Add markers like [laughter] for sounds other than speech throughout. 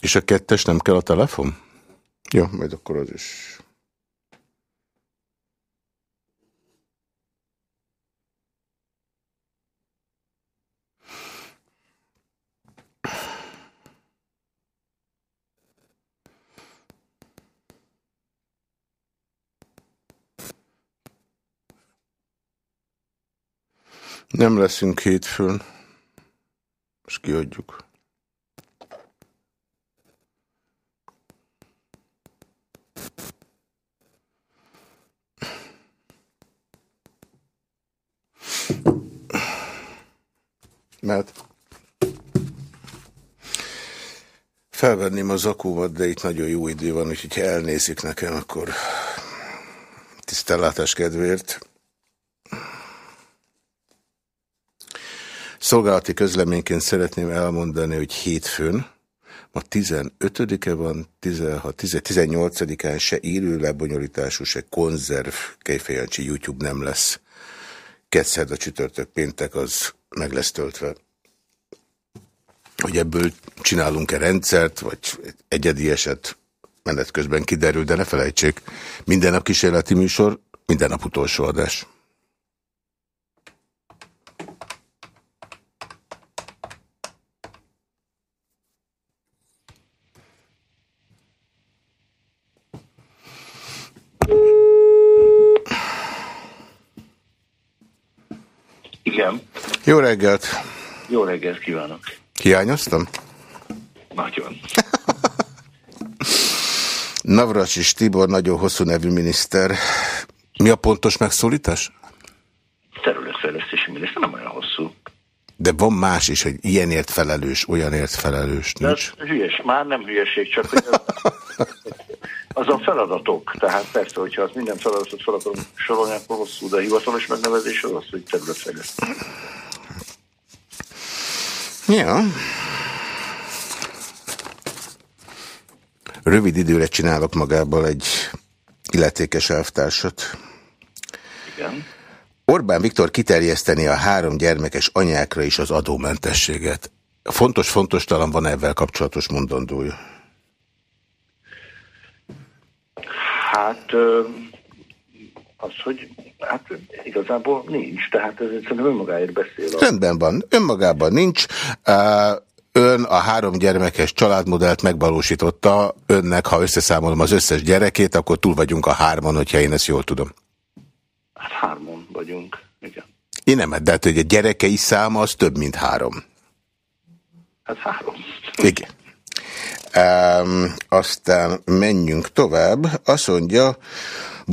És a kettes nem kell a telefon? Jó, majd akkor az is. Nem leszünk hétfőn. És kiadjuk. Mert felvenném az akúmat, de itt nagyon jó idő van, úgyhogy ha elnézik nekem, akkor tisztellátás kedvéért Szolgálati közleményként szeretném elmondani, hogy hétfőn, ma 15-e van, 16, 18-án se élő lebonyolítású, se konzerv kejfejancsi YouTube nem lesz. Ketszerd a csütörtök péntek az meg lesz töltve. Hogy ebből csinálunk-e rendszert, vagy egyedi eset menet közben kiderül, de ne felejtsék, minden nap kísérleti műsor, minden nap utolsó adás. Igen. Jó reggelt! Jó reggelt kívánok! Hiányoztam? Nagyon. [laughs] és Tibor nagyon hosszú nevű miniszter. Mi a pontos megszólítás? Területfejlesztési miniszter, nem olyan hosszú. De van más is, hogy ilyenért felelős, olyanért felelős, nincs? De hülyes, már nem hülyeség, csak az a feladatok. Tehát persze, hogyha az minden feladatot fel akarom sorolni, akkor hosszú, de hivatalos megnevezés az az, hogy területfejlesztés. Ja. Rövid időre csinálok magából egy illetékes elvtársat. Igen. Orbán Viktor kiterjeszteni a három gyermekes anyákra is az adómentességet. Fontos-fontos talán van -e kapcsolatos mondandója? Hát az, hogy hát igazából nincs, tehát ez szerintem önmagáért beszél. Rendben van, önmagában nincs. Ön a három gyermekes családmodellt megvalósította, önnek, ha összeszámolom az összes gyerekét, akkor túl vagyunk a hárman, hogyha én ezt jól tudom. Hát hárman vagyunk, igen. Én nem, de hát, hogy a gyerekei száma az több, mint három. Hát három. Igen. Um, aztán menjünk tovább. Azt mondja,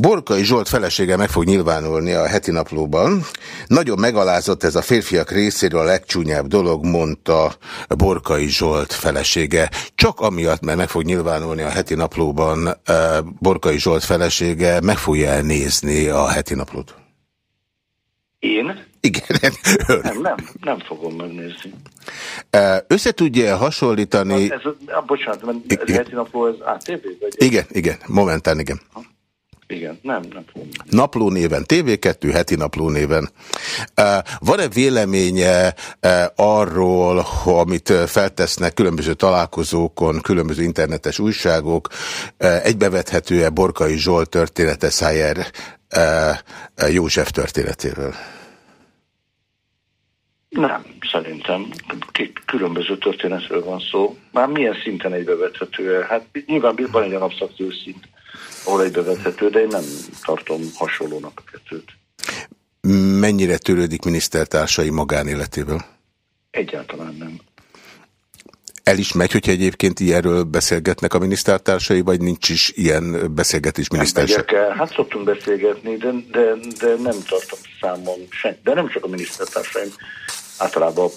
Borkai Zsolt felesége meg fog nyilvánulni a heti naplóban. Nagyon megalázott ez a férfiak részéről a legcsúnyább dolog, mondta Borkai Zsolt felesége. Csak amiatt, mert meg fog nyilvánulni a heti naplóban Borkai Zsolt felesége, meg fogja elnézni a heti naplót. Én? Igen. [laughs] Nem, nem, nem fogom megnézni. Össze tudja hasonlítani... Ez, a, bocsánat, mert ez heti napló, ez ATV? Vagy igen, igen, momentán igen. Igen, nem, nem fogom. Napló néven, TV2, heti napló néven. Van-e véleménye arról, amit feltesznek különböző találkozókon, különböző internetes újságok, egybevethető-e Borkai Zsolt története Szájer József történetéről? Nem, szerintem. Két különböző történetről van szó. Már milyen szinten egybevethető? Hát nyilván van egy absztrakt szint, ahol egybevethető, de én nem tartom hasonlónak a kettőt. Mennyire törődik minisztertársai magánéletéből? Egyáltalán nem. El is megy, hogyha egyébként ilyenről beszélgetnek a minisztertársai, vagy nincs is ilyen beszélgetés minisztertársai? Hát szoktunk beszélgetni, de, de, de nem tartom számon sen. De nem csak a minisztertársaim, általában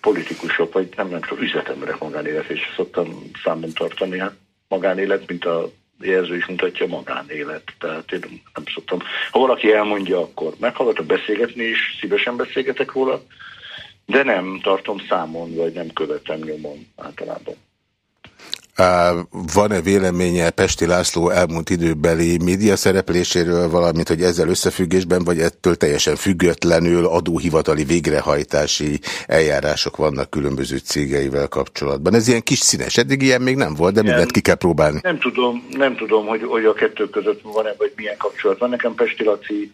politikusok, vagy nem, nem csak üzletemberek magánélet, és szoktam számon tartani. Hát magánélet, mint a jelző is mutatja, magánélet. Tehát én nem szoktam. Ha valaki elmondja, akkor meghallgatok beszélgetni is, szívesen beszélgetek róla, de nem tartom számon, vagy nem követem nyomon általában. Van-e véleménye Pesti László elmúlt időbeli média szerepléséről, valamint, hogy ezzel összefüggésben, vagy ettől teljesen függetlenül adóhivatali végrehajtási eljárások vannak különböző cégeivel kapcsolatban? Ez ilyen kis színes, eddig ilyen még nem volt, de mindent ki kell próbálni. Nem tudom, nem tudom hogy, hogy a kettő között van-e, vagy milyen kapcsolat van. Nekem Pesti Laci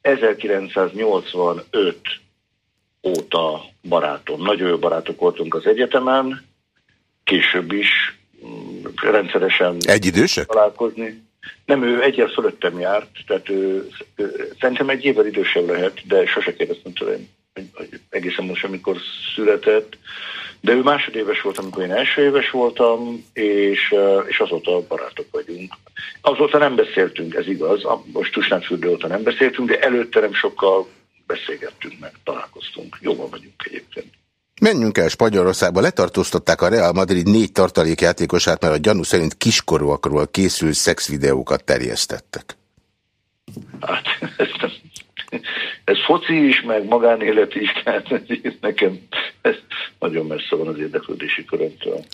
1985 óta barátom. Nagyon jó barátok voltunk az egyetemen, később is rendszeresen egy idősek? találkozni. Nem, ő egyel fölöttem járt, tehát ő, ő, szerintem egy évvel idősebb lehet, de sose kérdeztem tőlem, hogy, egészen most, amikor született. De ő másodéves volt, amikor én első éves voltam, és, és azóta barátok vagyunk. Azóta nem beszéltünk, ez igaz, most Tusnádfürdő óta nem beszéltünk, de előtte nem sokkal beszélgettünk meg, találkoztunk. Jobban vagyunk egyébként. Menjünk el Spanyolországba. Letartóztatták a Real Madrid négy tartalékjátékosát, mert a gyanú szerint kiskorúakról készül szexvideókat terjesztettek. Hát, ez, ez foci is, meg magánélet is, tehát nekem ez nagyon messze van az érdeklődési körömtől.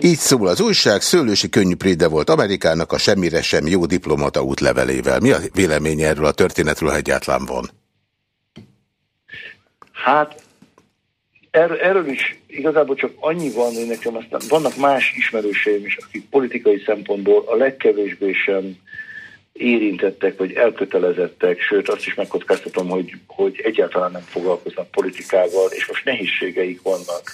Így szól az újság, Szőlősi könnyű préde volt Amerikának a semmire sem jó diplomata útlevelével. Mi a vélemény erről a történetről, ha egyáltalán van? Hát erről, erről is igazából csak annyi van, hogy nekem aztán vannak más ismerőseim is, akik politikai szempontból a legkevésbé sem érintettek, vagy elkötelezettek, sőt azt is megkockáztatom, hogy, hogy egyáltalán nem foglalkoznak politikával, és most nehézségeik vannak.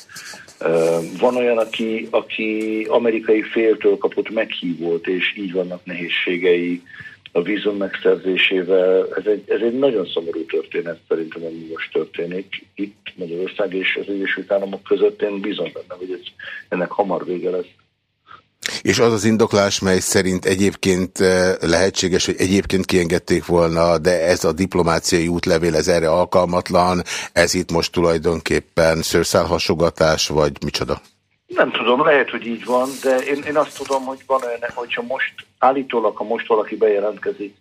Van olyan, aki, aki amerikai féltől kapott meghívót, és így vannak nehézségei a vízum megszerzésével. Ez egy, ez egy nagyon szomorú történet szerintem, ami most történik itt Magyarország és az Egyesült Államok között. Én bízom benne, hogy ez, ennek hamar vége lesz. És az az indoklás, mely szerint egyébként eh, lehetséges, hogy egyébként kiengedték volna, de ez a diplomáciai útlevél, ez erre alkalmatlan, ez itt most tulajdonképpen szőrszálhasogatás, vagy micsoda? Nem tudom, lehet, hogy így van, de én, én azt tudom, hogy van olyan, hogyha most állítólag, ha most valaki bejelentkezik,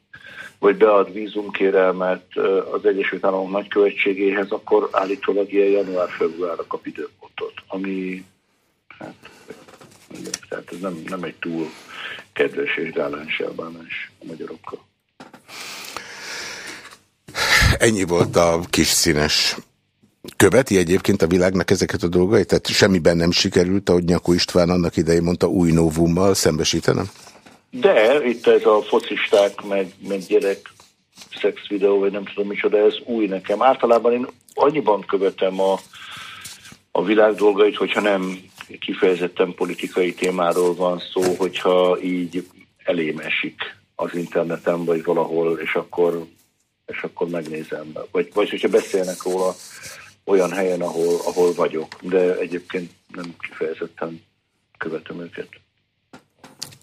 vagy bead vízumkérelmet az Egyesült Államok nagykövetségéhez, akkor állítólag ilyen január-februárra kap időpontot, ami hát, tehát ez nem, nem egy túl kedves és gálens elbánás a magyarokkal. Ennyi volt a kis színes Követi egyébként a világnak ezeket a dolgait? Tehát semmiben nem sikerült, ahogy Nyakó István annak idején mondta, új novummal szembesítenem? De itt ez a focisták, meg, meg gyerek szex videó, vagy nem tudom micsoda, ez új nekem. Általában én annyiban követem a, a világ dolgait, hogyha nem kifejezetten politikai témáról van szó, hogyha így elém esik az interneten, vagy valahol, és akkor, és akkor megnézem. Vagy, vagy hogyha beszélnek róla, olyan helyen, ahol, ahol vagyok, de egyébként nem kifejezetten követem őket.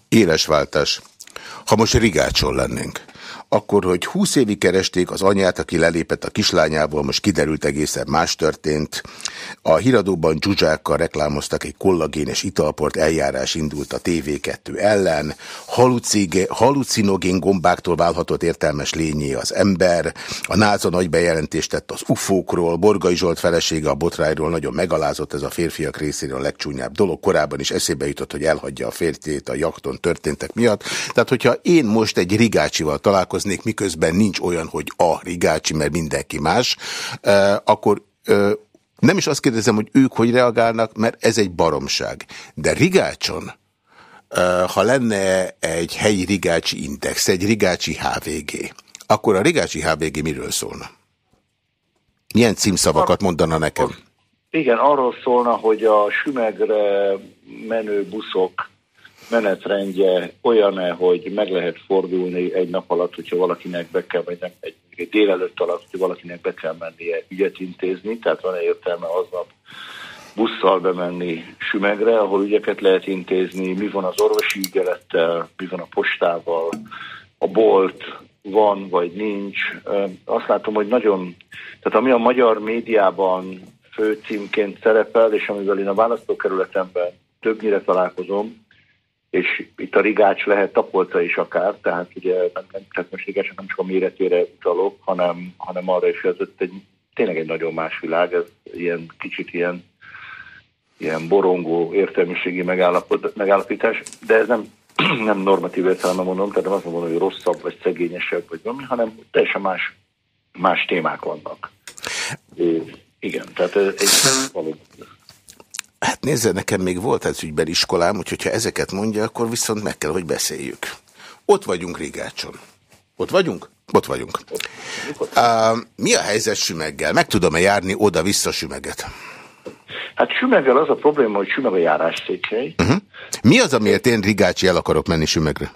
Éles váltás. Ha most rigácson lennénk, akkor, hogy húsz évig keresték az anyát, aki lelépett a kislányából, most kiderült egészen más történt. A híradóban dzsuzsákkal reklámoztak egy kollagénes italport, eljárás indult a TV2 ellen. Halucige, halucinogén gombáktól válhatott értelmes lényé az ember. A NASA nagy bejelentést tett az ufókról, Borgai Zsolt felesége a botrájról nagyon megalázott, ez a férfiak részéről a legcsúnyább dolog. Korábban is eszébe jutott, hogy elhagyja a férjét a jakton történtek miatt. Tehát, hogyha én most egy rigácsival találkozom, találkoznék, miközben nincs olyan, hogy a Rigácsi, mert mindenki más, akkor nem is azt kérdezem, hogy ők hogy reagálnak, mert ez egy baromság. De Rigácson, ha lenne egy helyi Rigácsi Index, egy Rigácsi HVG, akkor a Rigácsi HVG miről szólna? Milyen címszavakat mondana nekem? Igen, arról szólna, hogy a sümegre menő buszok menetrendje olyan-e, hogy meg lehet fordulni egy nap alatt, hogyha valakinek be kell, vagy nem, egy, egy délelőtt alatt, hogy valakinek be kell mennie ügyet intézni, tehát van-e értelme aznap busszal bemenni Sümegre, ahol ügyeket lehet intézni, mi van az orvosi ügyelettel, mi van a postával, a bolt van vagy nincs. Azt látom, hogy nagyon, tehát ami a magyar médiában főcímként szerepel, és amivel én a választókerületemben többnyire találkozom, és itt a rigács lehet tapolca is akár, tehát ugye nem, nem, tehát most rigács nem csak a méretére utalok, hanem, hanem arra is, hogy ez egy, tényleg egy nagyon más világ, ez ilyen kicsit ilyen ilyen borongó értelmiségi megállapítás, de ez nem, [clears throat] nem normatív értelemben mondom, tehát nem azt mondom, hogy rosszabb, vagy szegényesebb, vagy valami, hanem teljesen más, más témák vannak. É, igen, tehát ez valóban. Hát nézze, nekem még volt ez ügyben iskolám, úgyhogy ha ezeket mondja, akkor viszont meg kell, hogy beszéljük. Ott vagyunk Rigácson. Ott vagyunk? Ott vagyunk. Uh, mi a helyzet sümeggel? Meg tudom-e járni oda-vissza sümeget? Hát Sümeggel az a probléma, hogy Sümeg a járásszékhely. Uh -huh. Mi az, amiért én Rigácsi el akarok menni Sümegre?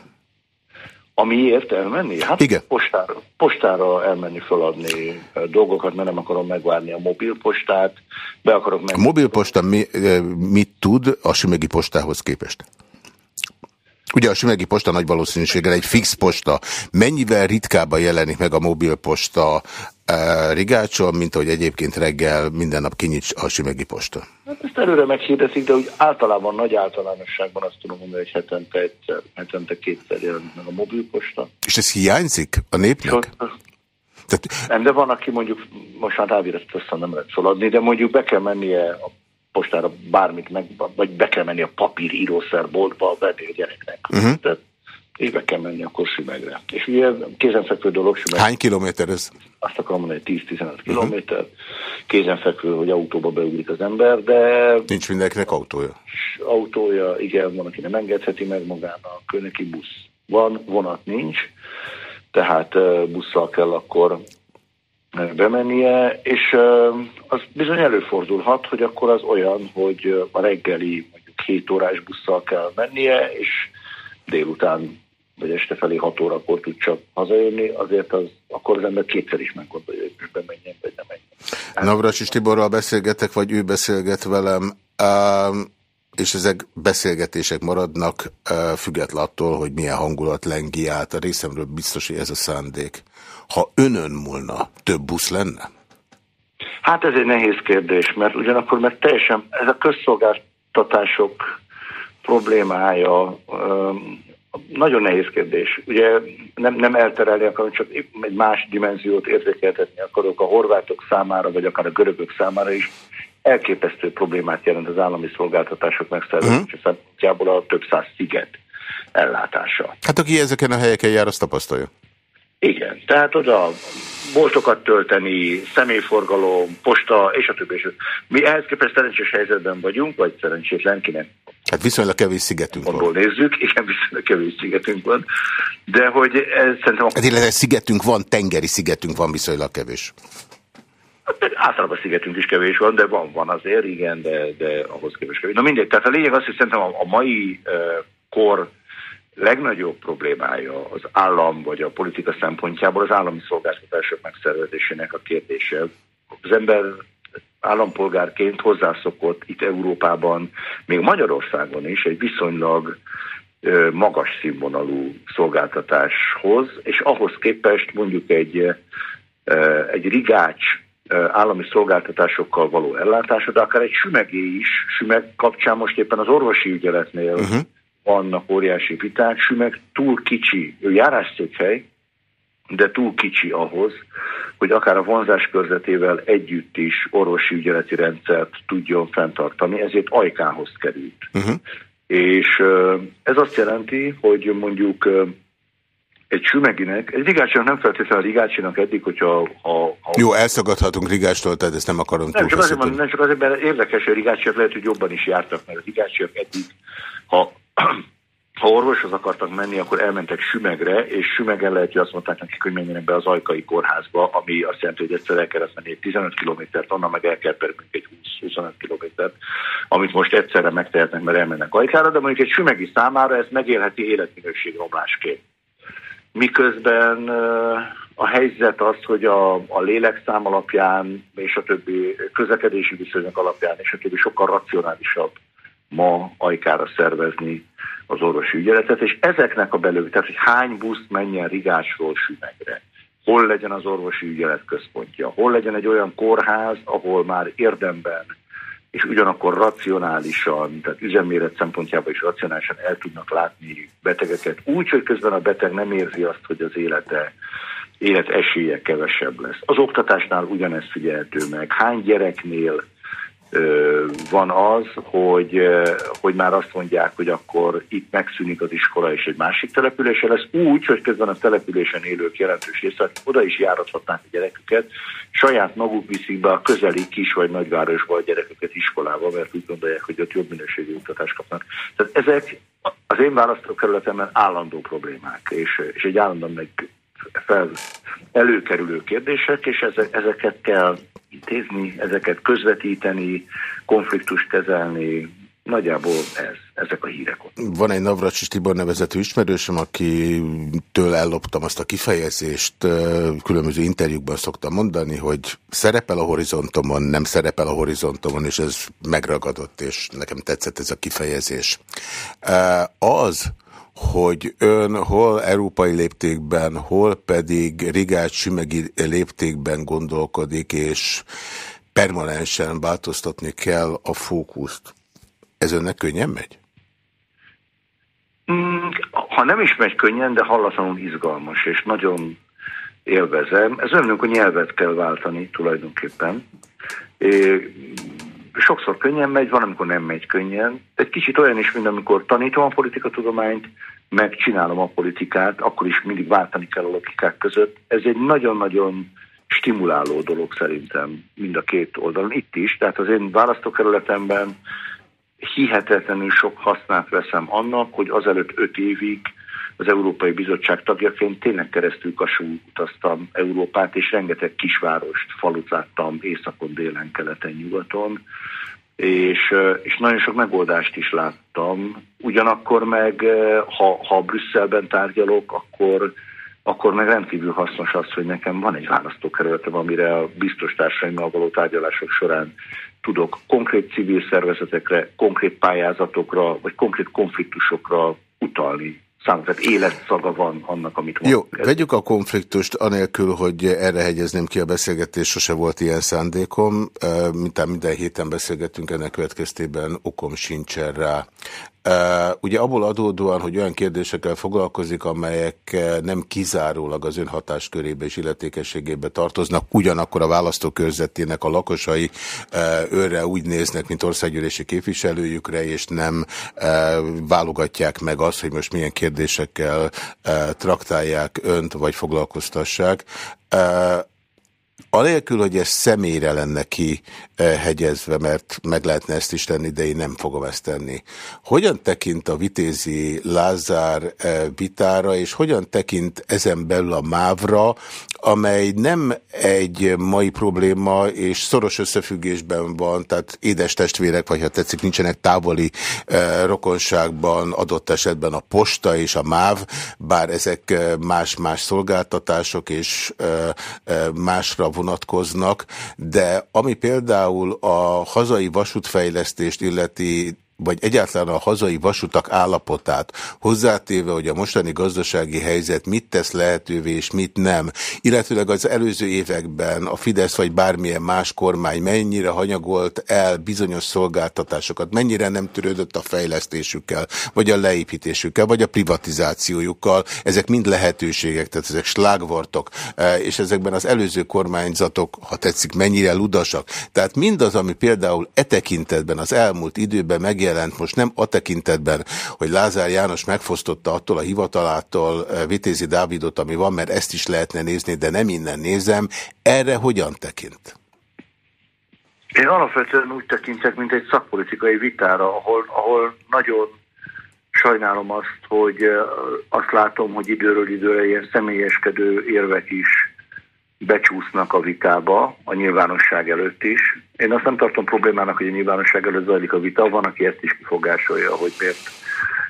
Amiért elmenni? Hát Igen. Postára, postára elmenni feladni dolgokat, mert nem akarom megvárni a mobilpostát. Be akarok menni. A mobilposta mi, mit tud a sümegi postához képest? Ugye a Sümegi Posta nagy valószínűséggel egy fix posta. Mennyivel ritkábban jelenik meg a mobilposta e, Rigácson, mint ahogy egyébként reggel minden nap kinyit a Sümegi Posta? Hát ezt előre meghirdetik, de úgy általában nagy általánosságban azt tudom mondani, hogy hetente egyszer, hetente kétszer jelenik meg a mobilposta. És ez hiányzik a népnek? Tehát... Nem, de van, aki mondjuk most már rávirasztott, nem lehet feladni, de mondjuk be kell mennie a postára bármit meg, vagy be kell menni a papír írószerboltba venni a gyereknek. Uh-huh. Tehát és be kell menni akkor Sümegre. És ugye kézenfekvő dolog Sümeg. Hány kilométer ez? Azt akarom mondani, 10-15 kilométer. Uh-huh. Kézenfekvő, hogy autóba beugrik az ember, de... Nincs mindenkinek autója. Autója, igen, van, aki nem engedheti meg magának, neki busz van, vonat nincs, tehát busszal kell akkor bemennie, és az bizony előfordulhat, hogy akkor az olyan, hogy a reggeli mondjuk 7 órás busszal kell mennie, és délután vagy este felé 6 órakor tud csak hazajönni, azért az, akkor az ember kétszer is meggondolja, hogy bemenjen, vagy nem menjen. Navras és Tiborral beszélgetek, vagy ő beszélget velem, és ezek beszélgetések maradnak, független attól, hogy milyen hangulat lengi át. A részemről biztos, hogy ez a szándék. Ha önön múlna, több busz lenne? Hát ez egy nehéz kérdés, mert ugyanakkor meg teljesen ez a közszolgáltatások problémája nagyon nehéz kérdés. Ugye nem, nem elterelni akarom, csak egy más dimenziót érzékeltetni akarok a horvátok számára, vagy akár a görögök számára is. Elképesztő problémát jelent az állami szolgáltatások megszervezése uh-huh. szempontjából a több száz sziget ellátása. Hát aki ezeken a helyeken jár, azt tapasztalja. Igen, tehát oda boltokat tölteni, személyforgalom, posta, és a többi. És mi ehhez képest szerencsés helyzetben vagyunk, vagy szerencsétlen kinek? Hát viszonylag kevés szigetünk van. nézzük, igen, viszonylag kevés szigetünk van, de hogy ez szerintem... Hát illetve szigetünk van, tengeri szigetünk van viszonylag kevés. Hát, általában szigetünk is kevés van, de van, van azért, igen, de, de ahhoz kevés kevés. Na mindegy, tehát a lényeg az, hogy szerintem a, a mai uh, kor legnagyobb problémája az állam vagy a politika szempontjából az állami szolgáltatások megszervezésének a kérdése. Az ember állampolgárként hozzászokott itt Európában, még Magyarországon is egy viszonylag magas színvonalú szolgáltatáshoz, és ahhoz képest mondjuk egy, egy rigács állami szolgáltatásokkal való ellátása, de akár egy sümegé is, sümeg kapcsán most éppen az orvosi ügyeletnél uh-huh vannak óriási viták, Sümeg túl kicsi, ő járásszékhely, de túl kicsi ahhoz, hogy akár a vonzás körzetével együtt is orvosi ügyeleti rendszert tudjon fenntartani, ezért ajkához került. Uh-huh. És ez azt jelenti, hogy mondjuk egy sümeginek, egy rigácsinak nem feltétlenül a rigácsinak eddig, hogyha... Ha, ha... Jó, elszagadhatunk rigástól, tehát ezt nem akarom nem csak, azért, nem csak azért, mert érdekes, hogy a rigácsiak lehet, hogy jobban is jártak, mert a rigácsiak eddig, ha ha orvoshoz akartak menni, akkor elmentek Sümegre, és Sümegen lehet, hogy azt mondták nekik, hogy menjenek be az Ajkai kórházba, ami azt jelenti, hogy egyszer el kellett menni egy 15 kilométert, onnan meg el kell pergünk egy 20-25 kilométert, amit most egyszerre megtehetnek, mert elmennek Ajkára, de mondjuk egy Sümegi számára ez megélheti életminőség romlásként. Miközben a helyzet az, hogy a, a lélekszám alapján és a többi közlekedési viszonyok alapján és a többi sokkal racionálisabb ma ajkára szervezni az orvosi ügyeletet, és ezeknek a belül, tehát hogy hány busz menjen Rigásról Sümegre, hol legyen az orvosi ügyelet központja, hol legyen egy olyan kórház, ahol már érdemben és ugyanakkor racionálisan, tehát üzemméret szempontjából is racionálisan el tudnak látni betegeket, úgy, hogy közben a beteg nem érzi azt, hogy az élete, élet esélye kevesebb lesz. Az oktatásnál ugyanezt figyelhető meg. Hány gyereknél van az, hogy, hogy már azt mondják, hogy akkor itt megszűnik az iskola, és egy másik települése lesz, úgy, hogy közben a településen élők jelentős része oda is járathatnák a gyereküket, saját maguk viszik be a közeli kis vagy nagyvárosba a gyereküket iskolába, mert úgy gondolják, hogy ott jobb minőségű oktatást kapnak. Tehát ezek az én választókerületemben állandó problémák, és, és egy állandóan meg fel előkerülő kérdések, és ezeket kell intézni, ezeket közvetíteni, konfliktust kezelni, nagyjából ez, ezek a hírek. Van egy Navracsis Tibor nevezetű ismerősöm, akitől elloptam azt a kifejezést, különböző interjúkban szoktam mondani, hogy szerepel a horizontomon, nem szerepel a horizontomon, és ez megragadott, és nekem tetszett ez a kifejezés. Az, hogy ön hol európai léptékben, hol pedig Rigát Sümegi léptékben gondolkodik, és permanensen változtatni kell a fókuszt. Ez önnek könnyen megy? Mm, ha nem is megy könnyen, de hallatlanul izgalmas, és nagyon élvezem. Ez olyan, hogy nyelvet kell váltani tulajdonképpen. Sokszor könnyen megy, van, amikor nem megy könnyen. Egy kicsit olyan is, mint amikor tanítom a politikatudományt, meg csinálom a politikát, akkor is mindig váltani kell a logikák között. Ez egy nagyon-nagyon stimuláló dolog szerintem mind a két oldalon, itt is. Tehát az én választókerületemben hihetetlenül sok hasznát veszem annak, hogy azelőtt öt évig az Európai Bizottság tagjaként tényleg keresztül kasú utaztam Európát, és rengeteg kisvárost, falut láttam északon, délen, keleten, nyugaton, és, és nagyon sok megoldást is láttam. Ugyanakkor meg, ha, ha Brüsszelben tárgyalok, akkor, akkor meg rendkívül hasznos az, hogy nekem van egy választókerületem, amire a biztos társaimmal való tárgyalások során tudok konkrét civil szervezetekre, konkrét pályázatokra, vagy konkrét konfliktusokra utalni tehát életszaga van annak, amit Jó, Jó, vegyük a konfliktust, anélkül, hogy erre hegyezném ki a beszélgetés, sose volt ilyen szándékom, mintán minden héten beszélgetünk, ennek következtében okom sincsen rá. Ugye abból adódóan, hogy olyan kérdésekkel foglalkozik, amelyek nem kizárólag az ön hatáskörébe és illetékességébe tartoznak, ugyanakkor a választókörzetének a lakosai őre úgy néznek, mint országgyűlési képviselőjükre, és nem válogatják meg azt, hogy most milyen kérdésekkel traktálják önt, vagy foglalkoztassák. Anélkül, hogy ez személyre lenne ki eh, hegyezve, mert meg lehetne ezt is tenni, de én nem fogom ezt tenni. Hogyan tekint a Vitézi Lázár eh, vitára, és hogyan tekint ezen belül a mávra, amely nem egy mai probléma, és szoros összefüggésben van, tehát édes testvérek, vagy ha tetszik, nincsenek távoli eh, rokonságban, adott esetben a posta és a máv, bár ezek más-más szolgáltatások, és másra vonatkoznak, de ami például a hazai vasútfejlesztést illeti vagy egyáltalán a hazai vasutak állapotát, hozzátéve, hogy a mostani gazdasági helyzet mit tesz lehetővé és mit nem, illetőleg az előző években a Fidesz vagy bármilyen más kormány mennyire hanyagolt el bizonyos szolgáltatásokat, mennyire nem törődött a fejlesztésükkel, vagy a leépítésükkel, vagy a privatizációjukkal, ezek mind lehetőségek, tehát ezek slágvartok, e, és ezekben az előző kormányzatok, ha tetszik, mennyire ludasak. Tehát mindaz, ami például e tekintetben az elmúlt időben megjelent, megjelent most nem a tekintetben, hogy Lázár János megfosztotta attól a hivatalától eh, Vitézi Dávidot, ami van, mert ezt is lehetne nézni, de nem innen nézem. Erre hogyan tekint? Én alapvetően úgy tekintek, mint egy szakpolitikai vitára, ahol, ahol nagyon sajnálom azt, hogy eh, azt látom, hogy időről időre ilyen személyeskedő érvek is becsúsznak a vitába, a nyilvánosság előtt is. Én azt nem tartom problémának, hogy a nyilvánosság előtt zajlik a vita, van, aki ezt is kifogásolja, hogy miért,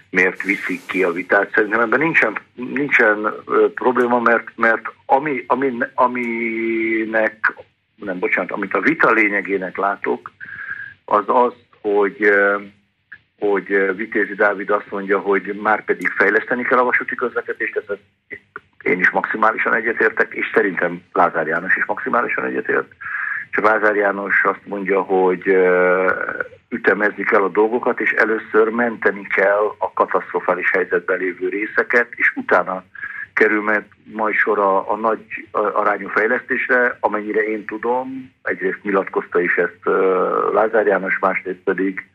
miért viszik ki a vitát. Szerintem ebben nincsen, nincsen probléma, mert, mert ami, ami, aminek, nem bocsánat, amit a vita lényegének látok, az az, hogy hogy Vitézi Dávid azt mondja, hogy már pedig fejleszteni kell a vasúti közlekedést, ez én is maximálisan egyetértek, és szerintem Lázár János is maximálisan egyetért. És Lázár János azt mondja, hogy ütemezni kell a dolgokat, és először menteni kell a katasztrofális helyzetben lévő részeket, és utána kerül majd sor a, a nagy arányú fejlesztésre, amennyire én tudom, egyrészt nyilatkozta is ezt Lázár János, másrészt pedig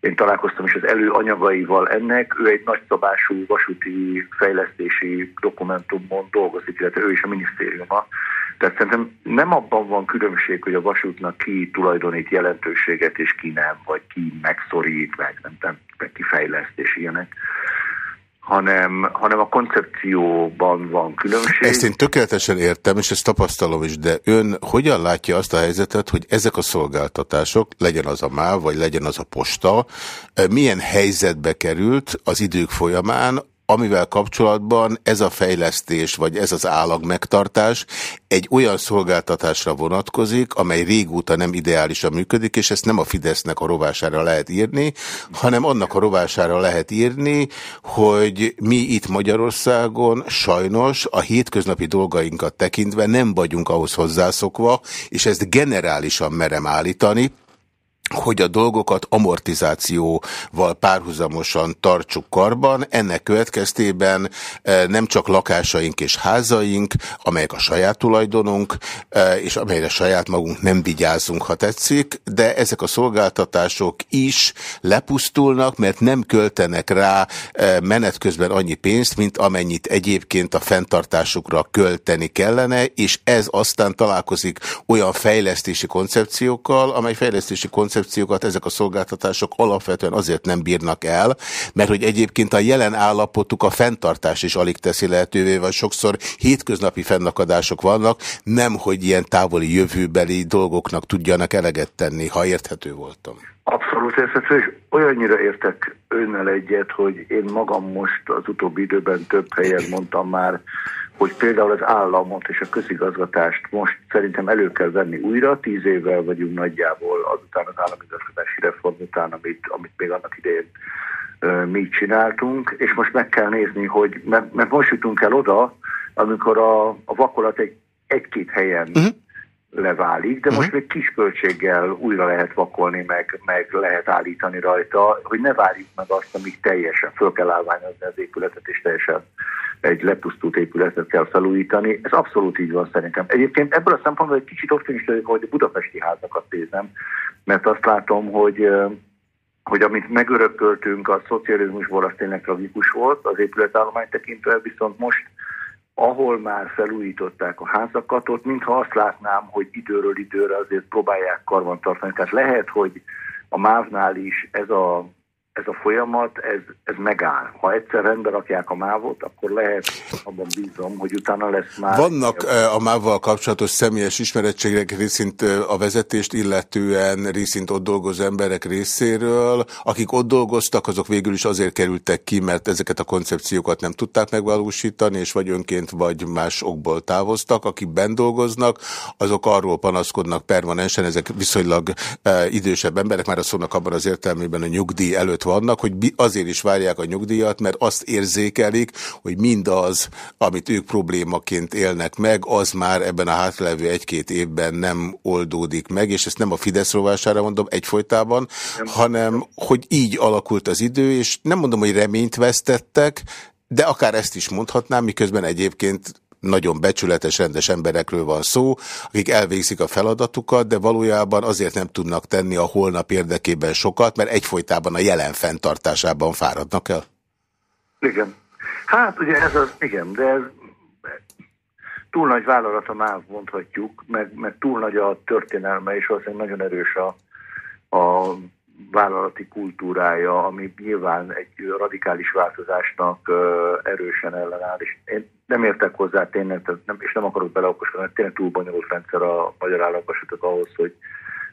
én találkoztam is az előanyagaival ennek, ő egy nagyszabású vasúti fejlesztési dokumentumon dolgozik, illetve ő is a minisztériuma. Tehát szerintem nem abban van különbség, hogy a vasútnak ki tulajdonít jelentőséget, és ki nem, vagy ki megszorít, meg nem, nem ki fejleszt, és ilyenek hanem, hanem a koncepcióban van különbség. Ezt én tökéletesen értem, és ezt tapasztalom is, de ön hogyan látja azt a helyzetet, hogy ezek a szolgáltatások, legyen az a MÁV, vagy legyen az a posta, milyen helyzetbe került az idők folyamán, amivel kapcsolatban ez a fejlesztés, vagy ez az állag megtartás egy olyan szolgáltatásra vonatkozik, amely régóta nem ideálisan működik, és ezt nem a Fidesznek a rovására lehet írni, hanem annak a rovására lehet írni, hogy mi itt Magyarországon sajnos a hétköznapi dolgainkat tekintve nem vagyunk ahhoz hozzászokva, és ezt generálisan merem állítani, hogy a dolgokat amortizációval párhuzamosan tartsuk karban. Ennek következtében e, nem csak lakásaink és házaink, amelyek a saját tulajdonunk, e, és amelyre saját magunk nem vigyázunk, ha tetszik, de ezek a szolgáltatások is lepusztulnak, mert nem költenek rá e, menet közben annyi pénzt, mint amennyit egyébként a fenntartásukra költeni kellene, és ez aztán találkozik olyan fejlesztési koncepciókkal, amely fejlesztési koncepciókkal koncepciókat ezek a szolgáltatások alapvetően azért nem bírnak el, mert hogy egyébként a jelen állapotuk a fenntartás is alig teszi lehetővé, vagy sokszor hétköznapi fennakadások vannak, nem hogy ilyen távoli jövőbeli dolgoknak tudjanak eleget tenni, ha érthető voltam. Abszolút érthető, és olyannyira értek önnel egyet, hogy én magam most az utóbbi időben több helyen mondtam már, hogy például az államot és a közigazgatást most szerintem elő kell venni újra, tíz évvel vagyunk nagyjából azután az államigazgatási reform után, amit, amit még annak idején mi csináltunk, és most meg kell nézni, hogy, mert, mert most jutunk el oda, amikor a, a vakolat egy, egy-két helyen uh-huh. leválik, de uh-huh. most még kis költséggel újra lehet vakolni, meg, meg lehet állítani rajta, hogy ne várjuk meg azt, amíg teljesen föl kell állványozni az épületet, és teljesen egy lepusztult épületet kell felújítani. Ez abszolút így van szerintem. Egyébként ebből a szempontból egy kicsit optimista vagyok, hogy a budapesti házakat nézem, mert azt látom, hogy hogy amit megörököltünk a szocializmusból, az tényleg tragikus volt az épületállomány tekintve, viszont most ahol már felújították a házakat, ott mintha azt látnám, hogy időről időre azért próbálják karbantartani. Tehát lehet, hogy a MÁV-nál is ez a ez a folyamat, ez, ez megáll. Ha egyszer rendbe rakják a mávot, akkor lehet, abban bízom, hogy utána lesz már... Vannak a mávval kapcsolatos személyes ismerettségek részint a vezetést illetően, részint ott dolgozó emberek részéről. Akik ott dolgoztak, azok végül is azért kerültek ki, mert ezeket a koncepciókat nem tudták megvalósítani, és vagy önként, vagy más okból távoztak. Akik bent dolgoznak, azok arról panaszkodnak permanensen, ezek viszonylag idősebb emberek, már a szónak abban az értelmében a nyugdíj előtt vannak, hogy azért is várják a nyugdíjat, mert azt érzékelik, hogy mindaz, amit ők problémaként élnek meg, az már ebben a hátlevő egy-két évben nem oldódik meg, és ezt nem a Fidesz rovására mondom egyfolytában, nem. hanem hogy így alakult az idő, és nem mondom, hogy reményt vesztettek, de akár ezt is mondhatnám, miközben egyébként nagyon becsületes, rendes emberekről van szó, akik elvégzik a feladatukat, de valójában azért nem tudnak tenni a holnap érdekében sokat, mert egyfolytában a jelen fenntartásában fáradnak el. Igen. Hát ugye ez az, igen, de ez túl nagy vállalata már mondhatjuk, meg, meg túl nagy a történelme, és valószínűleg nagyon erős a, a vállalati kultúrája, ami nyilván egy radikális változásnak erősen ellenáll, és én nem értek hozzá tényleg, nem, és nem akarok beleokosodni, mert tényleg túl bonyolult rendszer a magyar államvasutak ahhoz, hogy,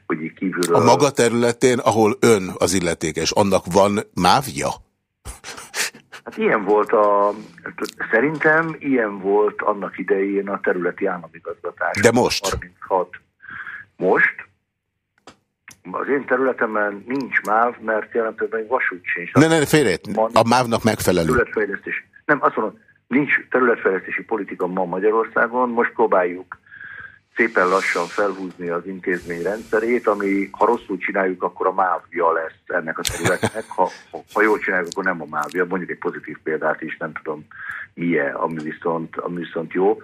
hogy így kívülről... A maga területén, ahol ön az illetékes, annak van mávja? Hát ilyen volt a, szerintem ilyen volt annak idején a területi államigazgatás. De most? 36. Most? Az én területemen nincs MÁV, mert jelentően egy vasút sincs. Ne, ne, félre, a MÁV-nak megfelelő. Területfejlesztés. Nem, azt mondom, nincs területfejlesztési politika ma Magyarországon, most próbáljuk szépen lassan felhúzni az intézmény rendszerét, ami ha rosszul csináljuk, akkor a mávja lesz ennek a területnek. Ha, ha, ha jól csináljuk, akkor nem a mávja. Mondjuk egy pozitív példát is, nem tudom milyen, ami viszont, ami viszont jó.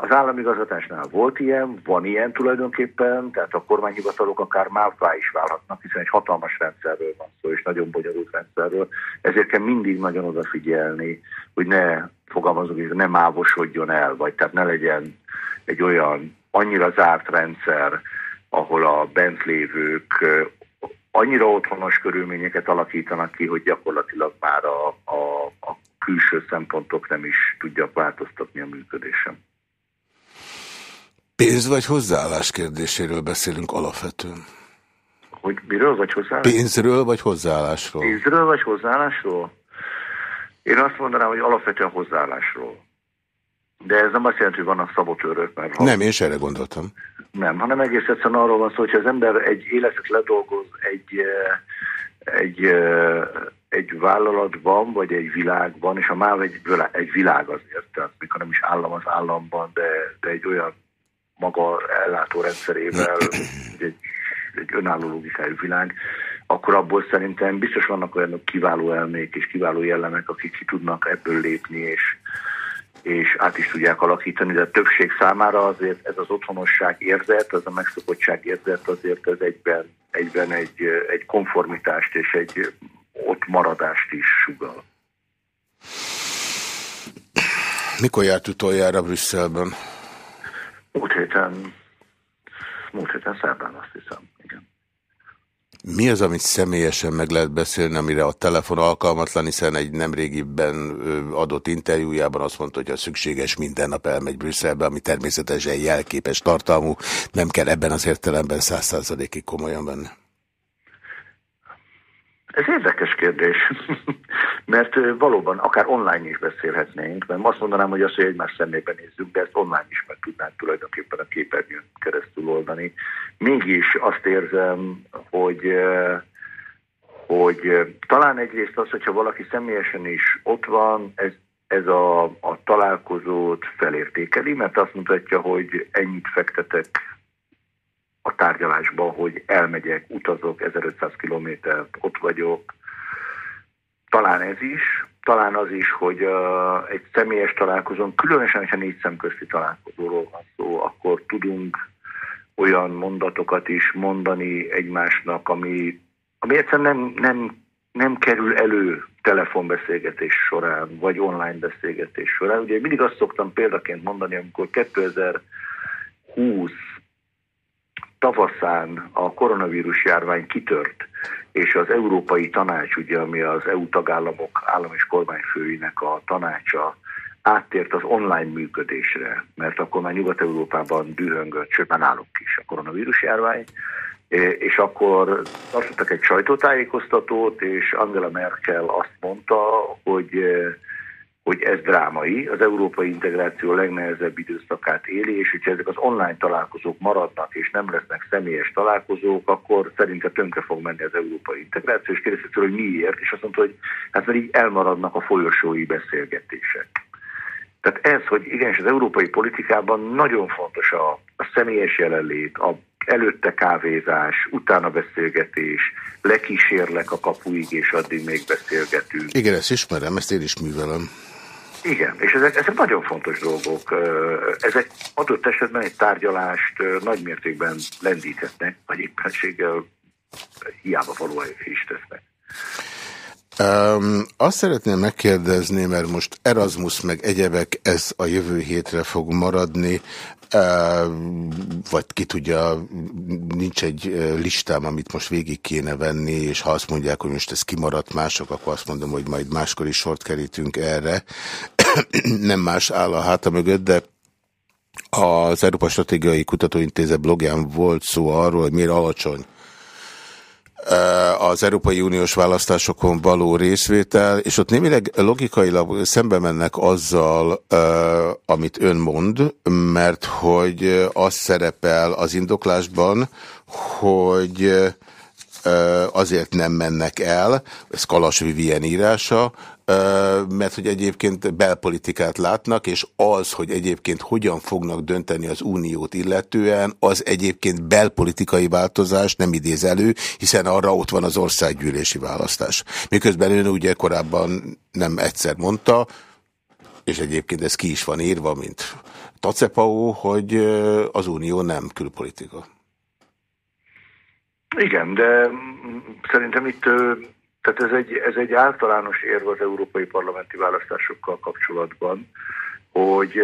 Az államigazgatásnál volt ilyen, van ilyen tulajdonképpen, tehát a kormányhivatalok akár mávvá is válhatnak, hiszen egy hatalmas rendszerről van szó, és nagyon bonyolult rendszerről. Ezért kell mindig nagyon odafigyelni, hogy ne fogalmazunk, hogy ne mávosodjon el, vagy tehát ne legyen egy olyan annyira zárt rendszer, ahol a bent lévők annyira otthonos körülményeket alakítanak ki, hogy gyakorlatilag már a, a, a külső szempontok nem is tudják változtatni a működésem. Pénz vagy hozzáállás kérdéséről beszélünk alapvetően. Hogy miről vagy hozzáállás? Pénzről vagy hozzáállásról? Pénzről vagy hozzáállásról? Én azt mondanám, hogy alapvetően hozzáállásról. De ez nem azt jelenti, hogy vannak szabotőrök. Mert ha... Nem, én sem erre gondoltam. Nem, hanem egész egyszerűen arról van szó, hogy az ember egy életet ledolgoz egy, eh, egy, eh, egy vállalatban, vagy egy világban, és a MÁV egy, egy világ azért, tehát mikor nem is állam az államban, de, de egy olyan maga ellátórendszerével, [clears throat] egy, egy önálló logikájú világ, akkor abból szerintem biztos vannak olyanok kiváló elmék és kiváló jellemek, akik ki tudnak ebből lépni, és, és át is tudják alakítani, de a többség számára azért ez az otthonosság érzet, az a megszokottság érzet azért ez egyben, egyben egy, egy konformitást és egy ott maradást is sugal. Mikor járt utoljára Brüsszelben? Múlt héten, múlt héten szerdán azt hiszem, igen. Mi az, amit személyesen meg lehet beszélni, amire a telefon alkalmatlan, hiszen egy nemrégiben adott interjújában azt mondta, hogy a szükséges minden nap elmegy Brüsszelbe, ami természetesen jelképes tartalmú, nem kell ebben az értelemben száz százalékig komolyan venni. Ez érdekes kérdés, [laughs] mert valóban akár online is beszélhetnénk, mert azt mondanám, hogy azt, hogy egymás szemébe nézzük, de ezt online is meg tudnánk tulajdonképpen a képernyőn keresztül oldani. Mégis azt érzem, hogy, hogy talán egyrészt az, hogyha valaki személyesen is ott van, ez, ez a, a találkozót felértékeli, mert azt mutatja, hogy ennyit fektetek a tárgyalásba, hogy elmegyek, utazok 1500 kilométert, ott vagyok. Talán ez is, talán az is, hogy uh, egy személyes találkozón, különösen, ha négy szemközti találkozóról van szó, akkor tudunk olyan mondatokat is mondani egymásnak, ami, ami egyszerűen nem, nem, nem kerül elő telefonbeszélgetés során, vagy online beszélgetés során. Ugye mindig azt szoktam példaként mondani, amikor 2020 tavaszán a koronavírus járvány kitört, és az Európai Tanács, ugye, ami az EU tagállamok állam és kormányfőinek a tanácsa, áttért az online működésre, mert akkor már Nyugat-Európában dühöngött, sőt már nálunk is a koronavírus járvány, és akkor tartottak egy sajtótájékoztatót, és Angela Merkel azt mondta, hogy hogy ez drámai, az európai integráció legnehezebb időszakát éli, és hogyha ezek az online találkozók maradnak, és nem lesznek személyes találkozók, akkor szerintem tönkre fog menni az európai integráció, és kérdezte hogy miért, és azt mondta, hogy hát mert így elmaradnak a folyosói beszélgetések. Tehát ez, hogy igenis az európai politikában nagyon fontos a, a személyes jelenlét, a előtte kávézás, utána beszélgetés, lekísérlek a kapuig, és addig még beszélgetünk. Igen, ezt ismerem, ezt én is művelem. Igen, és ezek, ezek nagyon fontos dolgok. Ezek adott esetben egy tárgyalást nagy mértékben lendíthetnek, vagy éppenséggel hiába való is tesznek. Um, azt szeretném megkérdezni, mert most Erasmus meg egyebek, ez a jövő hétre fog maradni, vagy ki tudja, nincs egy listám, amit most végig kéne venni, és ha azt mondják, hogy most ez kimaradt mások, akkor azt mondom, hogy majd máskor is sort kerítünk erre. [clears throat] Nem más áll a háta mögött, de az Európa Stratégiai Kutatóintézet blogján volt szó arról, hogy miért alacsony az Európai Uniós választásokon való részvétel, és ott némileg logikailag szembe mennek azzal, amit ön mond, mert hogy az szerepel az indoklásban, hogy azért nem mennek el, ez Kalas Vivien írása, mert hogy egyébként belpolitikát látnak, és az, hogy egyébként hogyan fognak dönteni az uniót illetően, az egyébként belpolitikai változás nem idéz elő, hiszen arra ott van az országgyűlési választás. Miközben ön ugye korábban nem egyszer mondta, és egyébként ez ki is van írva, mint Tacepau, hogy az unió nem külpolitika. Igen, de szerintem itt tehát ez egy, ez egy általános érv az európai parlamenti választásokkal kapcsolatban, hogy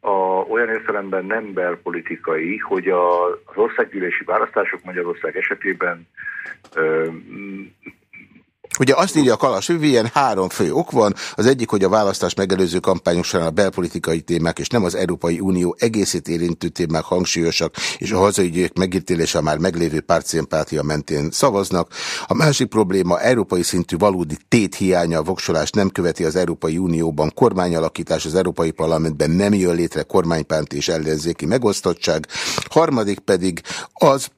a, olyan értelemben nem belpolitikai, hogy a, az országgyűlési választások Magyarország esetében Ugye azt írja a Kalas ilyen három fő ok van. Az egyik, hogy a választás megelőző kampányok során a belpolitikai témák és nem az Európai Unió egészét érintő témák hangsúlyosak, és a hazai megítélése már meglévő pártszimpátia mentén szavaznak. A másik probléma európai szintű valódi tét hiánya, a voksolás nem követi az Európai Unióban, kormányalakítás az Európai Parlamentben nem jön létre kormánypánt és ellenzéki megosztottság. Harmadik pedig az,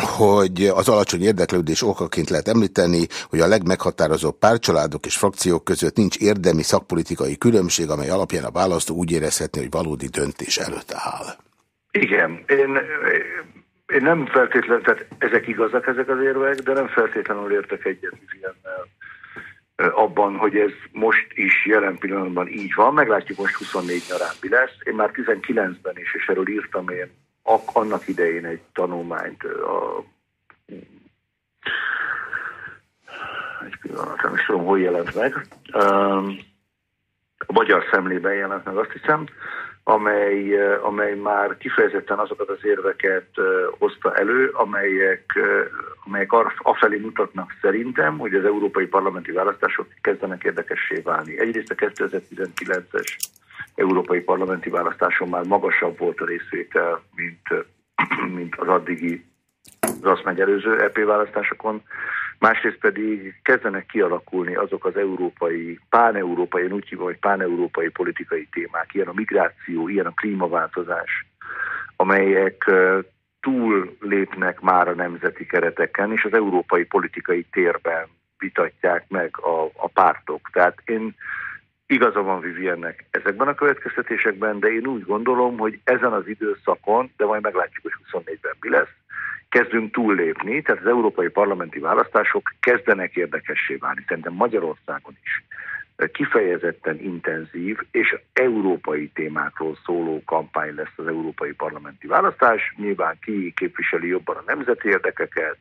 hogy az alacsony érdeklődés okaként lehet említeni, hogy a legmeghatározóbb párcsaládok és frakciók között nincs érdemi szakpolitikai különbség, amely alapján a választó úgy érezhetné, hogy valódi döntés előtt áll. Igen, én, én nem feltétlenül, tehát ezek igazak ezek az érvek, de nem feltétlenül értek egyet ilyennel abban, hogy ez most is jelen pillanatban így van. Meglátjuk most 24 nyarán mi lesz. Én már 19-ben is, és erről írtam én annak idején egy tanulmányt a egy pillanat, nem is tudom, hol jelent meg. A magyar szemlében jelent meg, azt hiszem, amely, amely már kifejezetten azokat az érveket hozta elő, amelyek, amelyek afelé mutatnak szerintem, hogy az európai parlamenti választások kezdenek érdekessé válni. Egyrészt a 2019-es európai parlamenti választáson már magasabb volt a részvétel, mint, [clears throat] mint az addigi, az azt megelőző EP választásokon. Másrészt pedig kezdenek kialakulni azok az európai, páneurópai, én úgy hívom, hogy páneurópai politikai témák, ilyen a migráció, ilyen a klímaváltozás, amelyek túl lépnek már a nemzeti kereteken, és az európai politikai térben vitatják meg a, a pártok. Tehát én Igaza van Viviennek ezekben a következtetésekben, de én úgy gondolom, hogy ezen az időszakon, de majd meglátjuk, hogy 24-ben mi lesz, kezdünk túllépni, tehát az európai parlamenti választások kezdenek érdekessé válni. Szerintem Magyarországon is kifejezetten intenzív és európai témákról szóló kampány lesz az európai parlamenti választás. Nyilván ki képviseli jobban a nemzeti érdekeket,